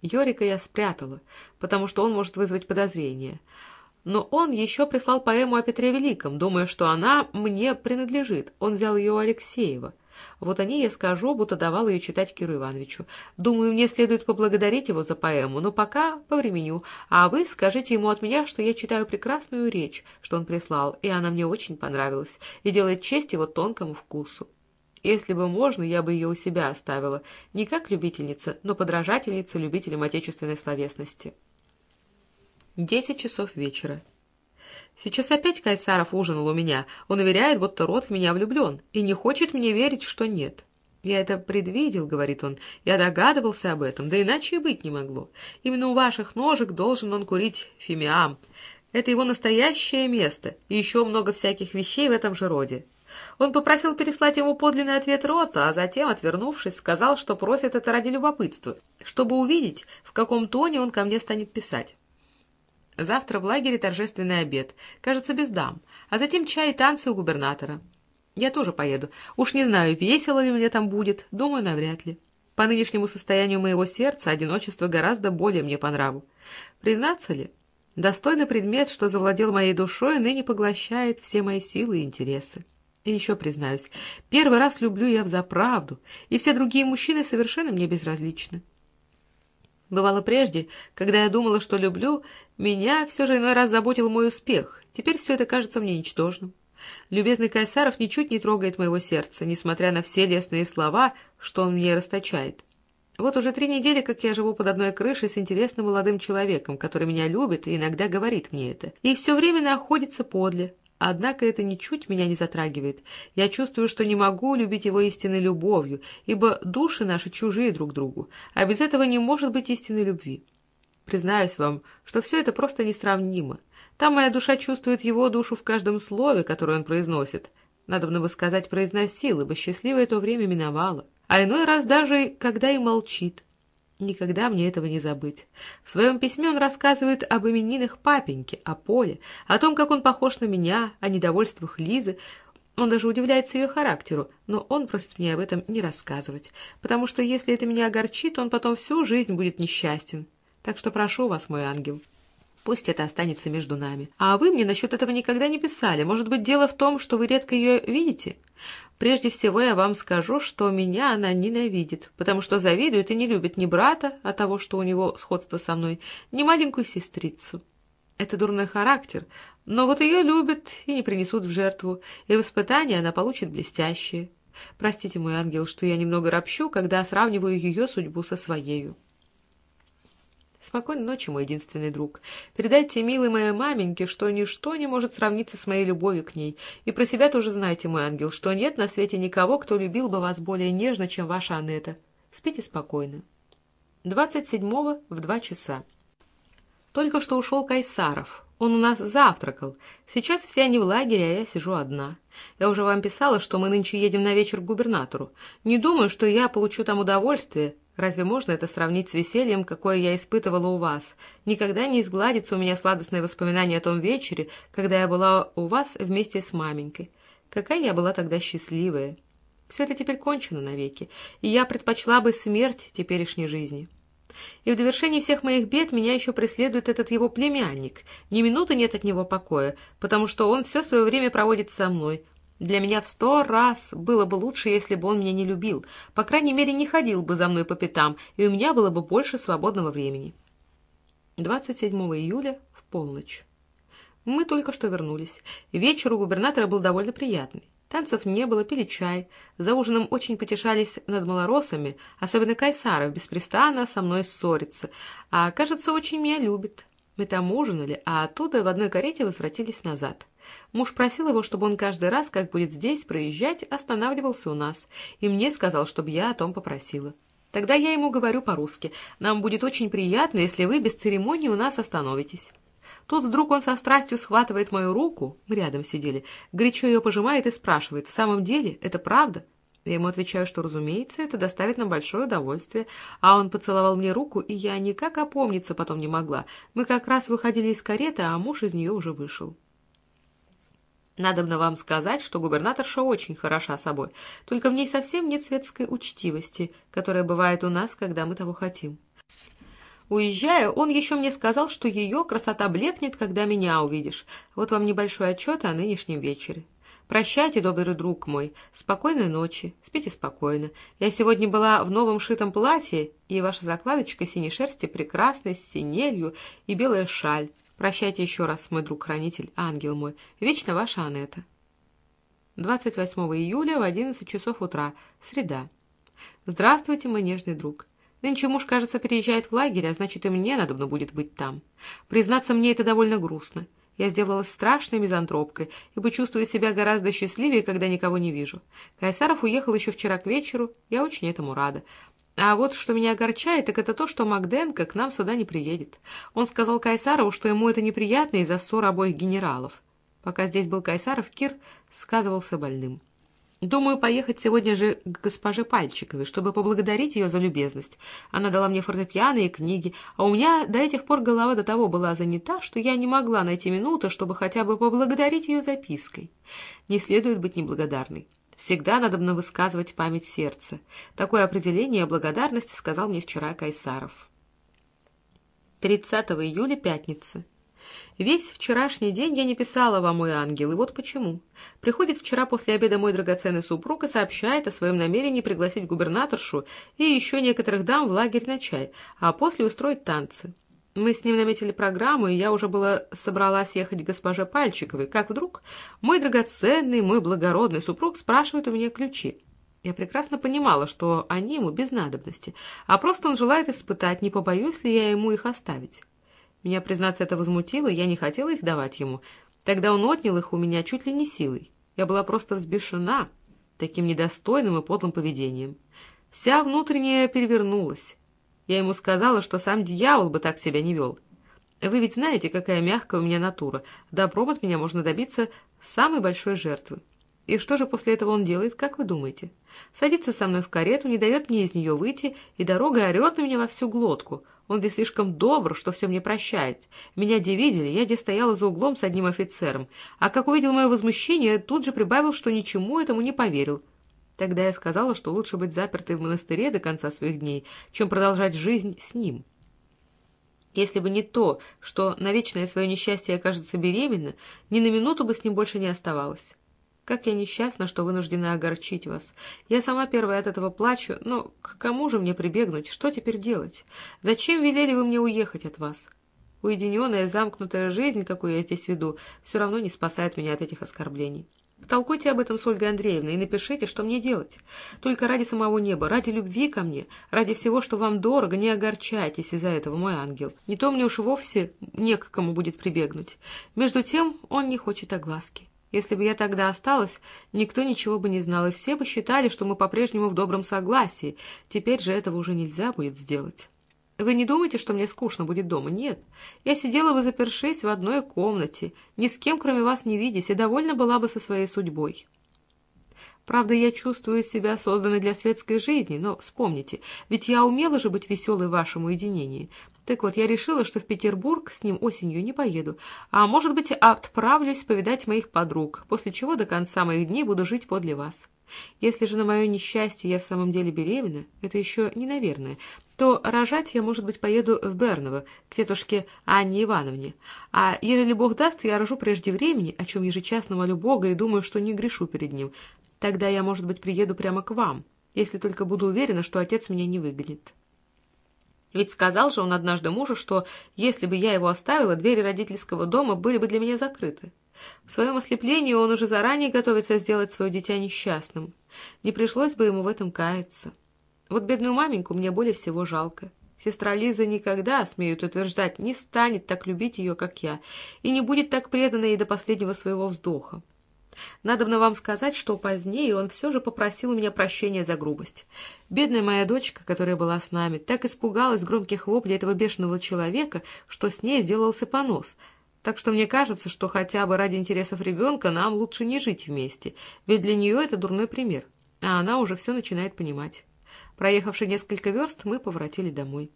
Йорика я спрятала, потому что он может вызвать подозрение. Но он еще прислал поэму о Петре Великом, думая, что она мне принадлежит. Он взял ее у Алексеева. Вот о ней я скажу, будто давал ее читать Киру Ивановичу. Думаю, мне следует поблагодарить его за поэму, но пока по времени. А вы скажите ему от меня, что я читаю прекрасную речь, что он прислал, и она мне очень понравилась, и делает честь его тонкому вкусу. Если бы можно, я бы ее у себя оставила, не как любительница, но подражательница любителям отечественной словесности. Десять часов вечера. Сейчас опять Кайсаров ужинал у меня. Он уверяет, будто род в меня влюблен, и не хочет мне верить, что нет. «Я это предвидел», — говорит он. «Я догадывался об этом, да иначе и быть не могло. Именно у ваших ножек должен он курить фимиам. Это его настоящее место, и еще много всяких вещей в этом же роде». Он попросил переслать ему подлинный ответ рота, а затем, отвернувшись, сказал, что просит это ради любопытства, чтобы увидеть, в каком тоне он ко мне станет писать. Завтра в лагере торжественный обед, кажется, без дам, а затем чай и танцы у губернатора. Я тоже поеду. Уж не знаю, весело ли мне там будет, думаю, навряд ли. По нынешнему состоянию моего сердца одиночество гораздо более мне по нраву. Признаться ли, достойный предмет, что завладел моей душой, ныне поглощает все мои силы и интересы. И еще признаюсь, первый раз люблю я взаправду, и все другие мужчины совершенно мне безразличны. Бывало прежде, когда я думала, что люблю, меня все же иной раз заботил мой успех. Теперь все это кажется мне ничтожным. Любезный Кайсаров ничуть не трогает моего сердца, несмотря на все лестные слова, что он мне расточает. Вот уже три недели, как я живу под одной крышей с интересным молодым человеком, который меня любит и иногда говорит мне это, и все время находится подле, Однако это ничуть меня не затрагивает. Я чувствую, что не могу любить его истинной любовью, ибо души наши чужие друг другу, а без этого не может быть истинной любви. Признаюсь вам, что все это просто несравнимо. Там моя душа чувствует его душу в каждом слове, которое он произносит. Надо бы сказать «произносил», ибо счастливое то время миновало. А иной раз даже, когда и молчит. Никогда мне этого не забыть. В своем письме он рассказывает об именинах папеньки, о Поле, о том, как он похож на меня, о недовольствах Лизы. Он даже удивляется ее характеру, но он просит мне об этом не рассказывать, потому что если это меня огорчит, он потом всю жизнь будет несчастен. Так что прошу вас, мой ангел, Пусть это останется между нами. А вы мне насчет этого никогда не писали. Может быть, дело в том, что вы редко ее видите? Прежде всего я вам скажу, что меня она ненавидит, потому что завидует и не любит ни брата от того, что у него сходство со мной, ни маленькую сестрицу. Это дурной характер, но вот ее любят и не принесут в жертву, и в испытании она получит блестящее. Простите, мой ангел, что я немного ропщу, когда сравниваю ее судьбу со своею. Спокойной ночи, мой единственный друг. Передайте милой моей маменьке, что ничто не может сравниться с моей любовью к ней. И про себя тоже знайте, мой ангел, что нет на свете никого, кто любил бы вас более нежно, чем ваша Анетта. Спите спокойно. Двадцать седьмого в два часа. Только что ушел Кайсаров. Он у нас завтракал. Сейчас все они в лагере, а я сижу одна. Я уже вам писала, что мы нынче едем на вечер к губернатору. Не думаю, что я получу там удовольствие, Разве можно это сравнить с весельем, какое я испытывала у вас? Никогда не изгладится у меня сладостное воспоминание о том вечере, когда я была у вас вместе с маменькой. Какая я была тогда счастливая. Все это теперь кончено навеки, и я предпочла бы смерть теперешней жизни. И в довершении всех моих бед меня еще преследует этот его племянник. Ни минуты нет от него покоя, потому что он все свое время проводит со мной, для меня в сто раз было бы лучше, если бы он меня не любил, по крайней мере, не ходил бы за мной по пятам, и у меня было бы больше свободного времени. 27 июля в полночь. Мы только что вернулись. Вечер у губернатора был довольно приятный. Танцев не было, пили чай. За ужином очень потешались над малоросами, особенно Кайсаров беспрестанно со мной ссорится, а, кажется, очень меня любит. Мы там ужинали, а оттуда в одной карете возвратились назад. Муж просил его, чтобы он каждый раз, как будет здесь проезжать, останавливался у нас, и мне сказал, чтобы я о том попросила. Тогда я ему говорю по-русски, нам будет очень приятно, если вы без церемонии у нас остановитесь. Тут вдруг он со страстью схватывает мою руку, мы рядом сидели, горячо ее пожимает и спрашивает, в самом деле, это правда? Я ему отвечаю, что, разумеется, это доставит нам большое удовольствие. А он поцеловал мне руку, и я никак опомниться потом не могла. Мы как раз выходили из кареты, а муж из нее уже вышел. Надобно вам сказать, что губернаторша очень хороша собой, только в ней совсем нет светской учтивости, которая бывает у нас, когда мы того хотим. Уезжая, он еще мне сказал, что ее красота блекнет, когда меня увидишь. Вот вам небольшой отчет о нынешнем вечере. Прощайте, добрый друг мой. Спокойной ночи. Спите спокойно. Я сегодня была в новом шитом платье, и ваша закладочка синей шерсти прекрасной, с синелью и белая шаль. Прощайте еще раз, мой друг-хранитель, ангел мой. Вечно ваша Анетта. 28 июля в 11 часов утра. Среда. Здравствуйте, мой нежный друг. Нынче муж, кажется, переезжает в лагерь, а значит, и мне надобно будет быть там. Признаться, мне это довольно грустно. Я сделалась страшной мизантропкой, ибо чувствую себя гораздо счастливее, когда никого не вижу. Кайсаров уехал еще вчера к вечеру, я очень этому рада. А вот что меня огорчает, так это то, что Макденко к нам сюда не приедет. Он сказал Кайсарову, что ему это неприятно из-за ссор обоих генералов. Пока здесь был Кайсаров, Кир сказывался больным. Думаю поехать сегодня же к госпоже Пальчиковой, чтобы поблагодарить ее за любезность. Она дала мне фортепиано и книги, а у меня до этих пор голова до того была занята, что я не могла найти минуты, чтобы хотя бы поблагодарить ее запиской. Не следует быть неблагодарной. Всегда надо бы высказывать память сердца. Такое определение благодарности сказал мне вчера Кайсаров. 30 июля, пятница. Весь вчерашний день я не писала вам, мой ангел, и вот почему. Приходит вчера после обеда мой драгоценный супруг и сообщает о своем намерении пригласить губернаторшу и еще некоторых дам в лагерь на чай, а после устроить танцы. Мы с ним наметили программу, и я уже была собралась ехать к госпоже Пальчиковой, как вдруг мой драгоценный, мой благородный супруг спрашивает у меня ключи. Я прекрасно понимала, что они ему без надобности, а просто он желает испытать, не побоюсь ли я ему их оставить. Меня, признаться, это возмутило, я не хотела их давать ему. Тогда он отнял их у меня чуть ли не силой. Я была просто взбешена таким недостойным и подлым поведением. Вся внутренняя перевернулась. Я ему сказала, что сам дьявол бы так себя не вел. Вы ведь знаете, какая мягкая у меня натура. Добром от меня можно добиться самой большой жертвы. И что же после этого он делает, как вы думаете? Садится со мной в карету, не дает мне из нее выйти, и дорога орет на меня во всю глотку. Он здесь слишком добр, что все мне прощает. Меня где видели, я где стояла за углом с одним офицером. А как увидел мое возмущение, тут же прибавил, что ничему этому не поверил. Тогда я сказала, что лучше быть запертой в монастыре до конца своих дней, чем продолжать жизнь с ним. Если бы не то, что на вечное свое несчастье окажется беременна, ни на минуту бы с ним больше не оставалось. Как я несчастна, что вынуждена огорчить вас. Я сама первая от этого плачу, но к кому же мне прибегнуть? Что теперь делать? Зачем велели вы мне уехать от вас? Уединенная, замкнутая жизнь, какую я здесь веду, все равно не спасает меня от этих оскорблений. Потолкуйте об этом с Ольгой Андреевной и напишите, что мне делать. Только ради самого неба, ради любви ко мне, ради всего, что вам дорого, не огорчайтесь из-за этого, мой ангел. Не то мне уж вовсе не к кому будет прибегнуть. Между тем он не хочет огласки. Если бы я тогда осталась, никто ничего бы не знал, и все бы считали, что мы по-прежнему в добром согласии. Теперь же этого уже нельзя будет сделать. Вы не думаете, что мне скучно будет дома? Нет. Я сидела бы, запершись в одной комнате, ни с кем, кроме вас, не видясь, и довольна была бы со своей судьбой. Правда, я чувствую себя созданной для светской жизни, но вспомните, ведь я умела же быть веселой в вашем уединении. Так вот, я решила, что в Петербург с ним осенью не поеду, а, может быть, отправлюсь повидать моих подруг, после чего до конца моих дней буду жить подле вас. Если же на мое несчастье я в самом деле беременна, это еще не наверное, то рожать я, может быть, поеду в Берново, к тетушке Анне Ивановне. А если Бог даст, я рожу прежде времени, о чем ежечасно молю Бога и думаю, что не грешу перед Ним. Тогда я, может быть, приеду прямо к вам, если только буду уверена, что отец меня не выгонит. Ведь сказал же он однажды мужу, что если бы я его оставила, двери родительского дома были бы для меня закрыты. В своем ослеплении он уже заранее готовится сделать свое дитя несчастным. Не пришлось бы ему в этом каяться. Вот бедную маменьку мне более всего жалко. Сестра Лиза никогда, смеют утверждать, не станет так любить ее, как я, и не будет так предана ей до последнего своего вздоха. Надобно вам сказать, что позднее он все же попросил у меня прощения за грубость. Бедная моя дочка, которая была с нами, так испугалась громких воплей этого бешеного человека, что с ней сделался понос. Так что мне кажется, что хотя бы ради интересов ребенка нам лучше не жить вместе, ведь для нее это дурной пример, а она уже все начинает понимать. Проехавши несколько верст, мы поворотили домой.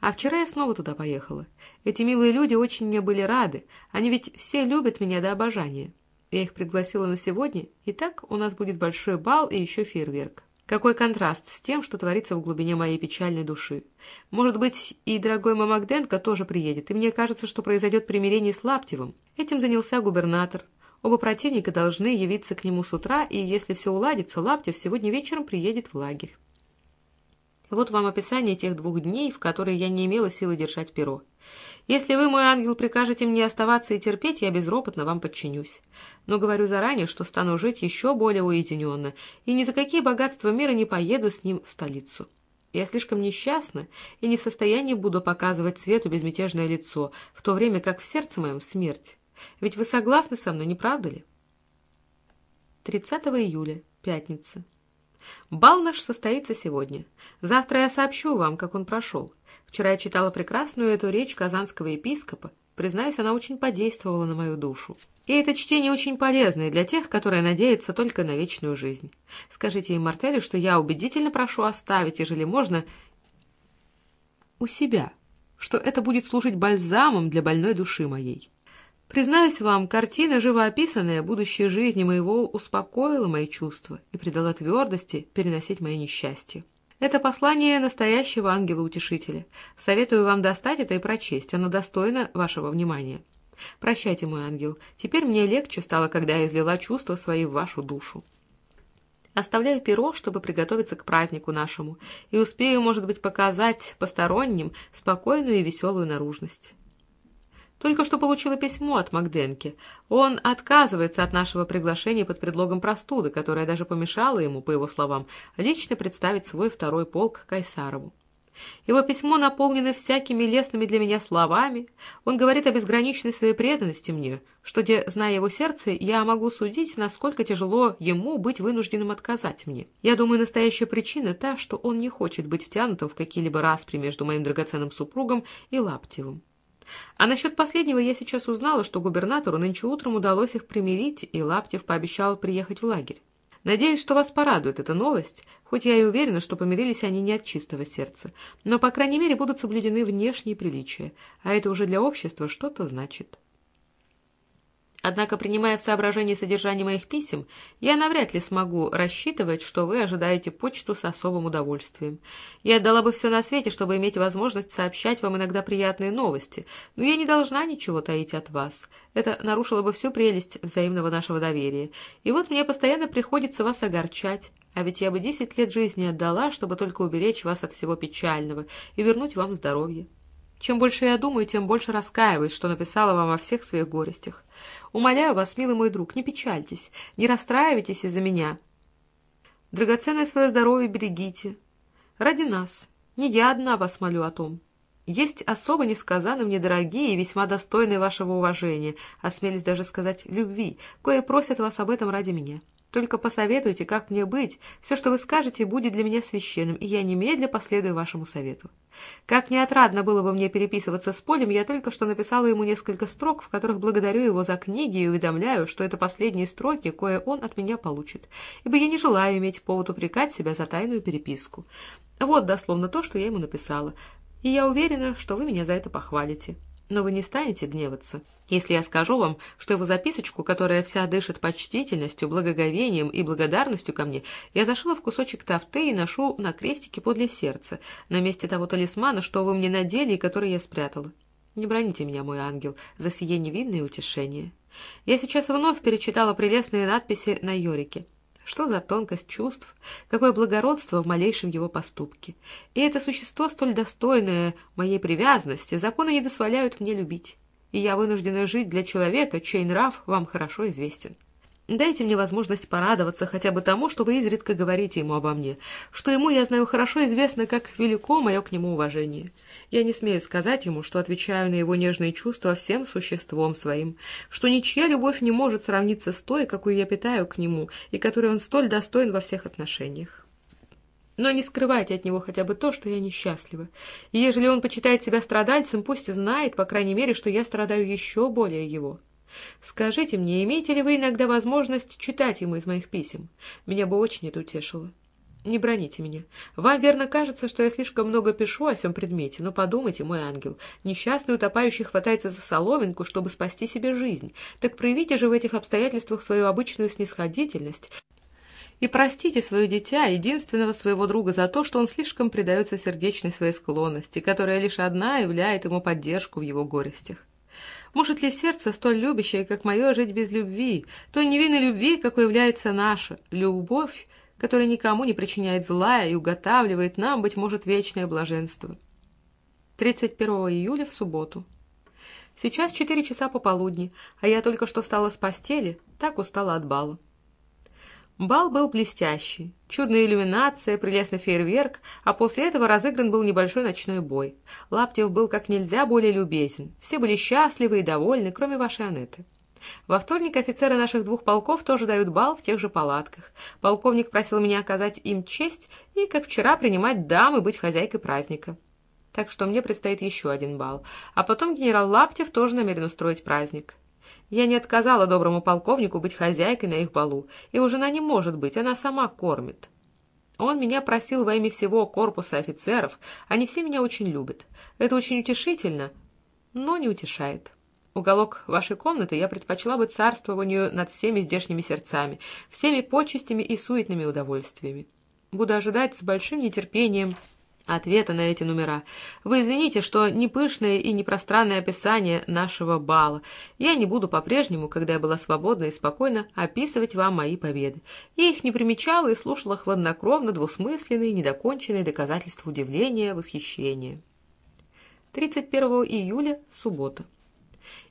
А вчера я снова туда поехала. Эти милые люди очень мне были рады, они ведь все любят меня до обожания. Я их пригласила на сегодня, и так у нас будет большой бал и еще фейерверк. Какой контраст с тем, что творится в глубине моей печальной души. Может быть, и дорогой Мамагденко тоже приедет, и мне кажется, что произойдет примирение с Лаптевым. Этим занялся губернатор. Оба противника должны явиться к нему с утра, и если все уладится, Лаптев сегодня вечером приедет в лагерь. Вот вам описание тех двух дней, в которые я не имела силы держать перо. Если вы, мой ангел, прикажете мне оставаться и терпеть, я безропотно вам подчинюсь. Но говорю заранее, что стану жить еще более уединенно, и ни за какие богатства мира не поеду с ним в столицу. Я слишком несчастна и не в состоянии буду показывать свету безмятежное лицо, в то время как в сердце моем смерть. Ведь вы согласны со мной, не правда ли? 30 июля, пятница. Бал наш состоится сегодня. Завтра я сообщу вам, как он прошел. Вчера я читала прекрасную эту речь казанского епископа. Признаюсь, она очень подействовала на мою душу. И это чтение очень полезное для тех, которые надеются только на вечную жизнь. Скажите им, Мартелю, что я убедительно прошу оставить, ежели можно, у себя, что это будет служить бальзамом для больной души моей. Признаюсь вам, картина, живоописанная будущей жизни моего, успокоила мои чувства и придала твердости переносить мои несчастья. Это послание настоящего ангела-утешителя. Советую вам достать это и прочесть, оно достойно вашего внимания. Прощайте, мой ангел. Теперь мне легче стало, когда я излила чувства свои в вашу душу. Оставляю перо, чтобы приготовиться к празднику нашему, и успею, может быть, показать посторонним спокойную и веселую наружность. Только что получила письмо от Макденки. Он отказывается от нашего приглашения под предлогом простуды, которая даже помешала ему, по его словам, лично представить свой второй полк Кайсарову. Его письмо наполнено всякими лестными для меня словами. Он говорит о безграничной своей преданности мне, что, зная его сердце, я могу судить, насколько тяжело ему быть вынужденным отказать мне. Я думаю, настоящая причина та, что он не хочет быть втянутым в какие-либо распри между моим драгоценным супругом и Лаптевым. А насчет последнего я сейчас узнала, что губернатору нынче утром удалось их примирить, и Лаптев пообещал приехать в лагерь. Надеюсь, что вас порадует эта новость, хоть я и уверена, что помирились они не от чистого сердца, но, по крайней мере, будут соблюдены внешние приличия, а это уже для общества что-то значит. Однако, принимая в соображение содержание моих писем, я навряд ли смогу рассчитывать, что вы ожидаете почту с особым удовольствием. Я отдала бы все на свете, чтобы иметь возможность сообщать вам иногда приятные новости, но я не должна ничего таить от вас. Это нарушило бы всю прелесть взаимного нашего доверия. И вот мне постоянно приходится вас огорчать, а ведь я бы десять лет жизни отдала, чтобы только уберечь вас от всего печального и вернуть вам здоровье. Чем больше я думаю, тем больше раскаиваюсь, что написала вам о всех своих горестях. Умоляю вас, милый мой друг, не печальтесь, не расстраивайтесь из-за меня. Драгоценное свое здоровье берегите. Ради нас. Не я одна вас молю о том. Есть особо несказанно мне дорогие и весьма достойные вашего уважения, осмелюсь даже сказать любви, кое просят вас об этом ради меня. Только посоветуйте, как мне быть. Все, что вы скажете, будет для меня священным, и я немедля последую вашему совету. Как неотрадно было бы мне переписываться с Полем, я только что написала ему несколько строк, в которых благодарю его за книги и уведомляю, что это последние строки, кое он от меня получит, ибо я не желаю иметь повод упрекать себя за тайную переписку. Вот дословно то, что я ему написала, и я уверена, что вы меня за это похвалите. Но вы не станете гневаться, если я скажу вам, что его записочку, которая вся дышит почтительностью, благоговением и благодарностью ко мне, я зашила в кусочек тафты и ношу на крестике подле сердца, на месте того талисмана, что вы мне надели и который я спрятала. Не броните меня, мой ангел, за сие невинное утешение. Я сейчас вновь перечитала прелестные надписи на Йорике. Что за тонкость чувств, какое благородство в малейшем его поступке. И это существо, столь достойное моей привязанности, законы не дозволяют мне любить. и я вынуждена жить для человека, чей нрав вам хорошо известен. Дайте мне возможность порадоваться хотя бы тому, что вы изредка говорите ему обо мне, что ему, я знаю, хорошо известно, как велико мое к нему уважение. Я не смею сказать ему, что отвечаю на его нежные чувства всем существом своим, что ничья любовь не может сравниться с той, какую я питаю к нему, и которой он столь достоин во всех отношениях. Но не скрывайте от него хотя бы то, что я несчастлива. И ежели он почитает себя страдальцем, пусть знает, по крайней мере, что я страдаю еще более его. Скажите мне, имеете ли вы иногда возможность читать ему из моих писем? Меня бы очень это утешило. Не броните меня. Вам, верно, кажется, что я слишком много пишу о сем предмете, но подумайте, мой ангел, несчастный утопающий хватается за соломинку, чтобы спасти себе жизнь. Так проявите же в этих обстоятельствах свою обычную снисходительность и простите свое дитя, единственного своего друга, за то, что он слишком предается сердечной своей склонности, которая лишь одна являет ему поддержку в его горестях. Может ли сердце, столь любящее, как мое, жить без любви, той невинной любви, какой является наша, любовь, которая никому не причиняет зла и уготавливает нам, быть может, вечное блаженство? 31 июля в субботу. Сейчас четыре часа пополудни, а я только что встала с постели, так устала от бала. Бал был блестящий. Чудная иллюминация, прелестный фейерверк, а после этого разыгран был небольшой ночной бой. Лаптев был как нельзя более любезен. Все были счастливы и довольны, кроме вашей Анеты. Во вторник офицеры наших двух полков тоже дают бал в тех же палатках. Полковник просил меня оказать им честь и, как вчера, принимать дам и быть хозяйкой праздника. Так что мне предстоит еще один бал. А потом генерал Лаптев тоже намерен устроить праздник. Я не отказала доброму полковнику быть хозяйкой на их балу. Его жена не может быть, она сама кормит. Он меня просил во имя всего корпуса офицеров. Они все меня очень любят. Это очень утешительно, но не утешает. Уголок вашей комнаты я предпочла бы царствованию над всеми здешними сердцами, всеми почестями и суетными удовольствиями. Буду ожидать с большим нетерпением ответа на эти номера. Вы извините, что не пышное и непространное описание нашего бала. Я не буду по-прежнему, когда я была свободна и спокойна, описывать вам мои победы. Я их не примечала и слушала хладнокровно двусмысленные, недоконченные доказательства удивления, восхищения. 31 июля, суббота.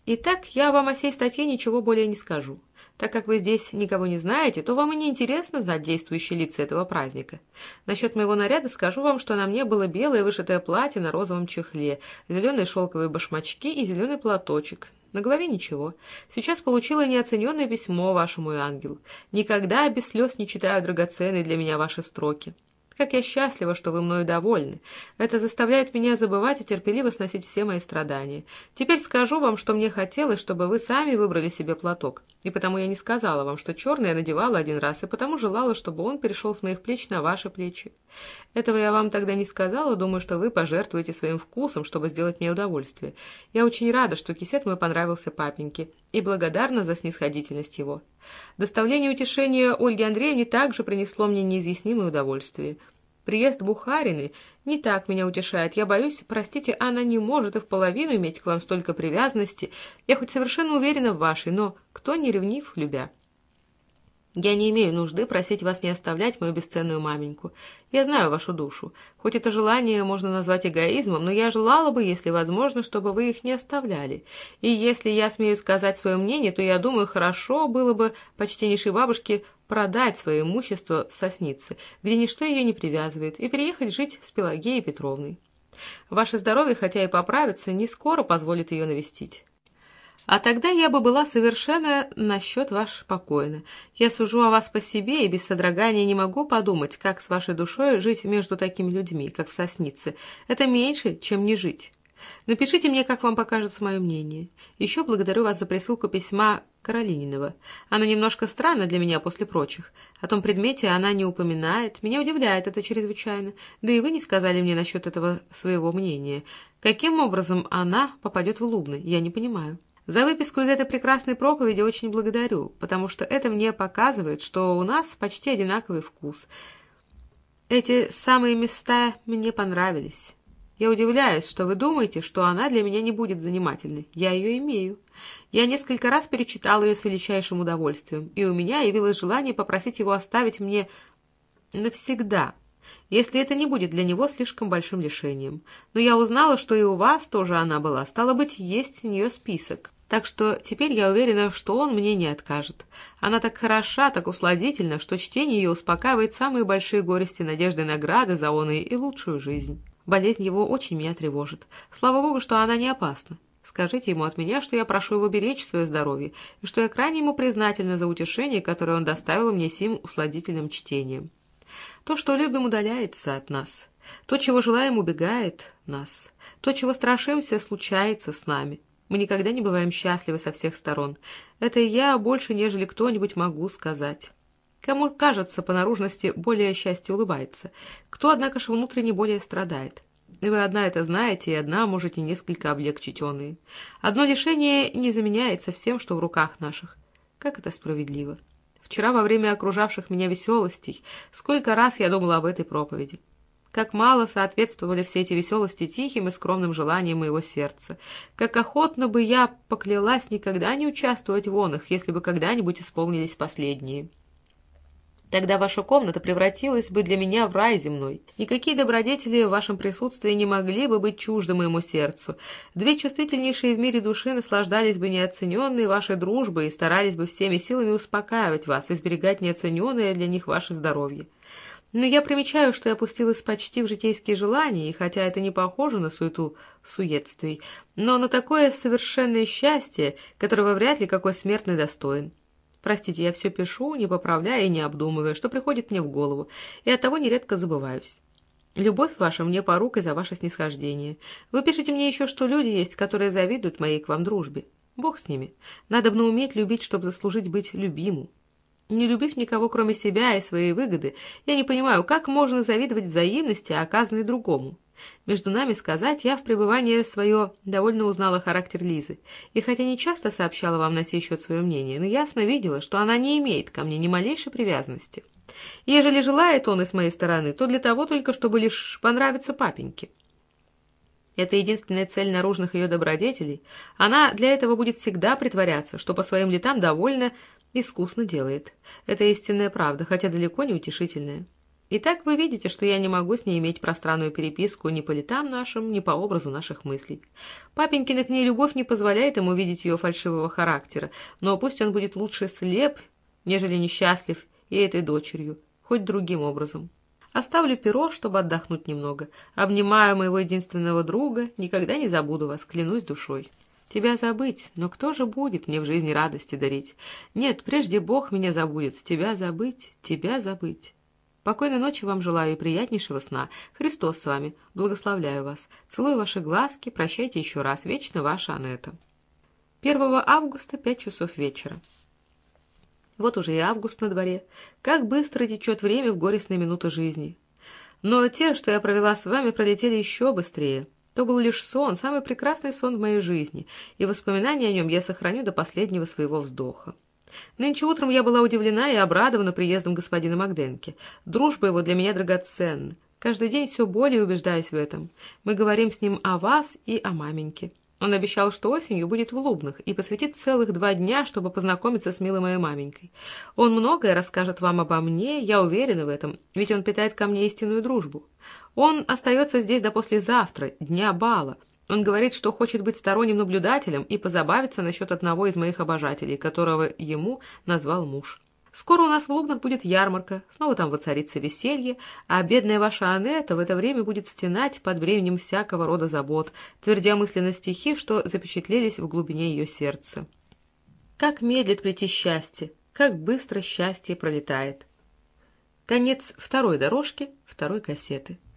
Итак, я вам о сей статье ничего более не скажу. Так как вы здесь никого не знаете, то вам и не интересно знать действующие лица этого праздника. Насчет моего наряда скажу вам, что на мне было белое вышитое платье на розовом чехле, зеленые шелковые башмачки и зеленый платочек. На голове ничего. Сейчас получила неоцененное письмо вашему ангелу. Никогда без слез не читаю драгоценные для меня ваши строки. Как я счастлива, что вы мною довольны. Это заставляет меня забывать и терпеливо сносить все мои страдания. Теперь скажу вам, что мне хотелось, чтобы вы сами выбрали себе платок. И потому я не сказала вам, что черный я надевала один раз, и потому желала, чтобы он перешел с моих плеч на ваши плечи. Этого я вам тогда не сказала, думаю, что вы пожертвуете своим вкусом, чтобы сделать мне удовольствие. Я очень рада, что кисет мой понравился папеньке, и благодарна за снисходительность его. Доставление утешения Ольги Андреевне также принесло мне неизъяснимое удовольствие. Приезд Бухарины не так меня утешает. Я боюсь, простите, она не может и в половину иметь к вам столько привязанности. Я хоть совершенно уверена в вашей, но кто не ревнив, любя? Я не имею нужды просить вас не оставлять мою бесценную маменьку. Я знаю вашу душу. Хоть это желание можно назвать эгоизмом, но я желала бы, если возможно, чтобы вы их не оставляли. И если я смею сказать свое мнение, то я думаю, хорошо было бы почтеннейшей бабушке продать свое имущество в Соснице, где ничто ее не привязывает, и переехать жить с Пелагеей Петровной. Ваше здоровье, хотя и поправится, не скоро позволит ее навестить. А тогда я бы была совершенно насчет ваш покойна. Я сужу о вас по себе и без содрогания не могу подумать, как с вашей душой жить между такими людьми, как в Соснице. Это меньше, чем не жить. Напишите мне, как вам покажется мое мнение. Еще благодарю вас за присылку письма Каролининова. Оно немножко странно для меня после прочих. О том предмете она не упоминает. Меня удивляет это чрезвычайно. Да и вы не сказали мне насчет этого своего мнения. Каким образом она попадет в Лубны, я не понимаю. За выписку из этой прекрасной проповеди очень благодарю, потому что это мне показывает, что у нас почти одинаковый вкус. Эти самые места мне понравились. Я удивляюсь, что вы думаете, что она для меня не будет занимательной. Я ее имею. Я несколько раз перечитал ее с величайшим удовольствием, и у меня явилось желание попросить его оставить мне навсегда — если это не будет для него слишком большим лишением. Но я узнала, что и у вас тоже она была, стало быть, есть с нее список. Так что теперь я уверена, что он мне не откажет. Она так хороша, так усладительна, что чтение ее успокаивает самые большие горести надежды награды за он и лучшую жизнь. Болезнь его очень меня тревожит. Слава богу, что она не опасна. Скажите ему от меня, что я прошу его беречь свое здоровье, и что я крайне ему признательна за утешение, которое он доставил мне сим усладительным чтением. То, что любим, удаляется от нас. То, чего желаем, убегает нас. То, чего страшимся, случается с нами. Мы никогда не бываем счастливы со всех сторон. Это я больше, нежели кто-нибудь могу сказать. Кому, кажется, по наружности более счастье улыбается, кто, однако же, внутренне более страдает. И вы одна это знаете, и одна можете несколько облегчить оные. Одно лишение не заменяется всем, что в руках наших. Как это справедливо. Вчера во время окружавших меня веселостей сколько раз я думала об этой проповеди. Как мало соответствовали все эти веселости тихим и скромным желаниям моего сердца. Как охотно бы я поклялась никогда не участвовать в онах, если бы когда-нибудь исполнились последние. Тогда ваша комната превратилась бы для меня в рай земной. Никакие добродетели в вашем присутствии не могли бы быть чужды моему сердцу. Две чувствительнейшие в мире души наслаждались бы неоцененной вашей дружбой и старались бы всеми силами успокаивать вас и сберегать неоцененное для них ваше здоровье. Но я примечаю, что я опустилась почти в житейские желания, и хотя это не похоже на суету суетствий, но на такое совершенное счастье, которого вряд ли какой смертный достоин. Простите, я все пишу, не поправляя и не обдумывая, что приходит мне в голову, и оттого нередко забываюсь. Любовь ваша мне порукой за ваше снисхождение. Вы пишете мне еще, что люди есть, которые завидуют моей к вам дружбе. Бог с ними. Надо бы уметь любить, чтобы заслужить быть любимым. Не любив никого, кроме себя и своей выгоды, я не понимаю, как можно завидовать взаимности, оказанной другому. Между нами сказать, я в пребывании свое довольно узнала характер Лизы, и хотя не часто сообщала вам на сей счет свое мнение, но ясно видела, что она не имеет ко мне ни малейшей привязанности. Ежели желает он и с моей стороны, то для того только, чтобы лишь понравиться папеньке. Это единственная цель наружных ее добродетелей. Она для этого будет всегда притворяться, что по своим летам довольно искусно делает. Это истинная правда, хотя далеко не утешительная. Итак, вы видите, что я не могу с ней иметь пространную переписку ни по летам нашим, ни по образу наших мыслей. Папенькина к ней любовь не позволяет ему видеть ее фальшивого характера, но пусть он будет лучше слеп, нежели несчастлив и этой дочерью, хоть другим образом. Оставлю перо, чтобы отдохнуть немного. Обнимаю моего единственного друга, никогда не забуду вас, клянусь душой. Тебя забыть, но кто же будет мне в жизни радости дарить? Нет, прежде Бог меня забудет, тебя забыть, тебя забыть. Покойной ночи вам желаю и приятнейшего сна. Христос с вами. Благословляю вас. Целую ваши глазки. Прощайте еще раз. Вечно ваша Анетта. 1 августа, 5 часов вечера. Вот уже и август на дворе. Как быстро течет время в горестные минуты жизни. Но те, что я провела с вами, пролетели еще быстрее. То был лишь сон, самый прекрасный сон в моей жизни, и воспоминания о нем я сохраню до последнего своего вздоха. Нынче утром я была удивлена и обрадована приездом господина Макденки. Дружба его для меня драгоценна. Каждый день все более убеждаюсь в этом. Мы говорим с ним о вас и о маменьке. Он обещал, что осенью будет в Лубнах и посвятит целых два дня, чтобы познакомиться с милой моей маменькой. Он многое расскажет вам обо мне, я уверена в этом, ведь он питает ко мне истинную дружбу. Он остается здесь до послезавтра, дня бала, он говорит, что хочет быть сторонним наблюдателем и позабавиться насчет одного из моих обожателей, которого ему назвал муж. Скоро у нас в Лубнах будет ярмарка, снова там воцарится веселье, а бедная ваша Анетта в это время будет стенать под бременем всякого рода забот, твердя мысленно стихи, что запечатлелись в глубине ее сердца. Как медлит прийти счастье, как быстро счастье пролетает. Конец второй дорожки, второй кассеты.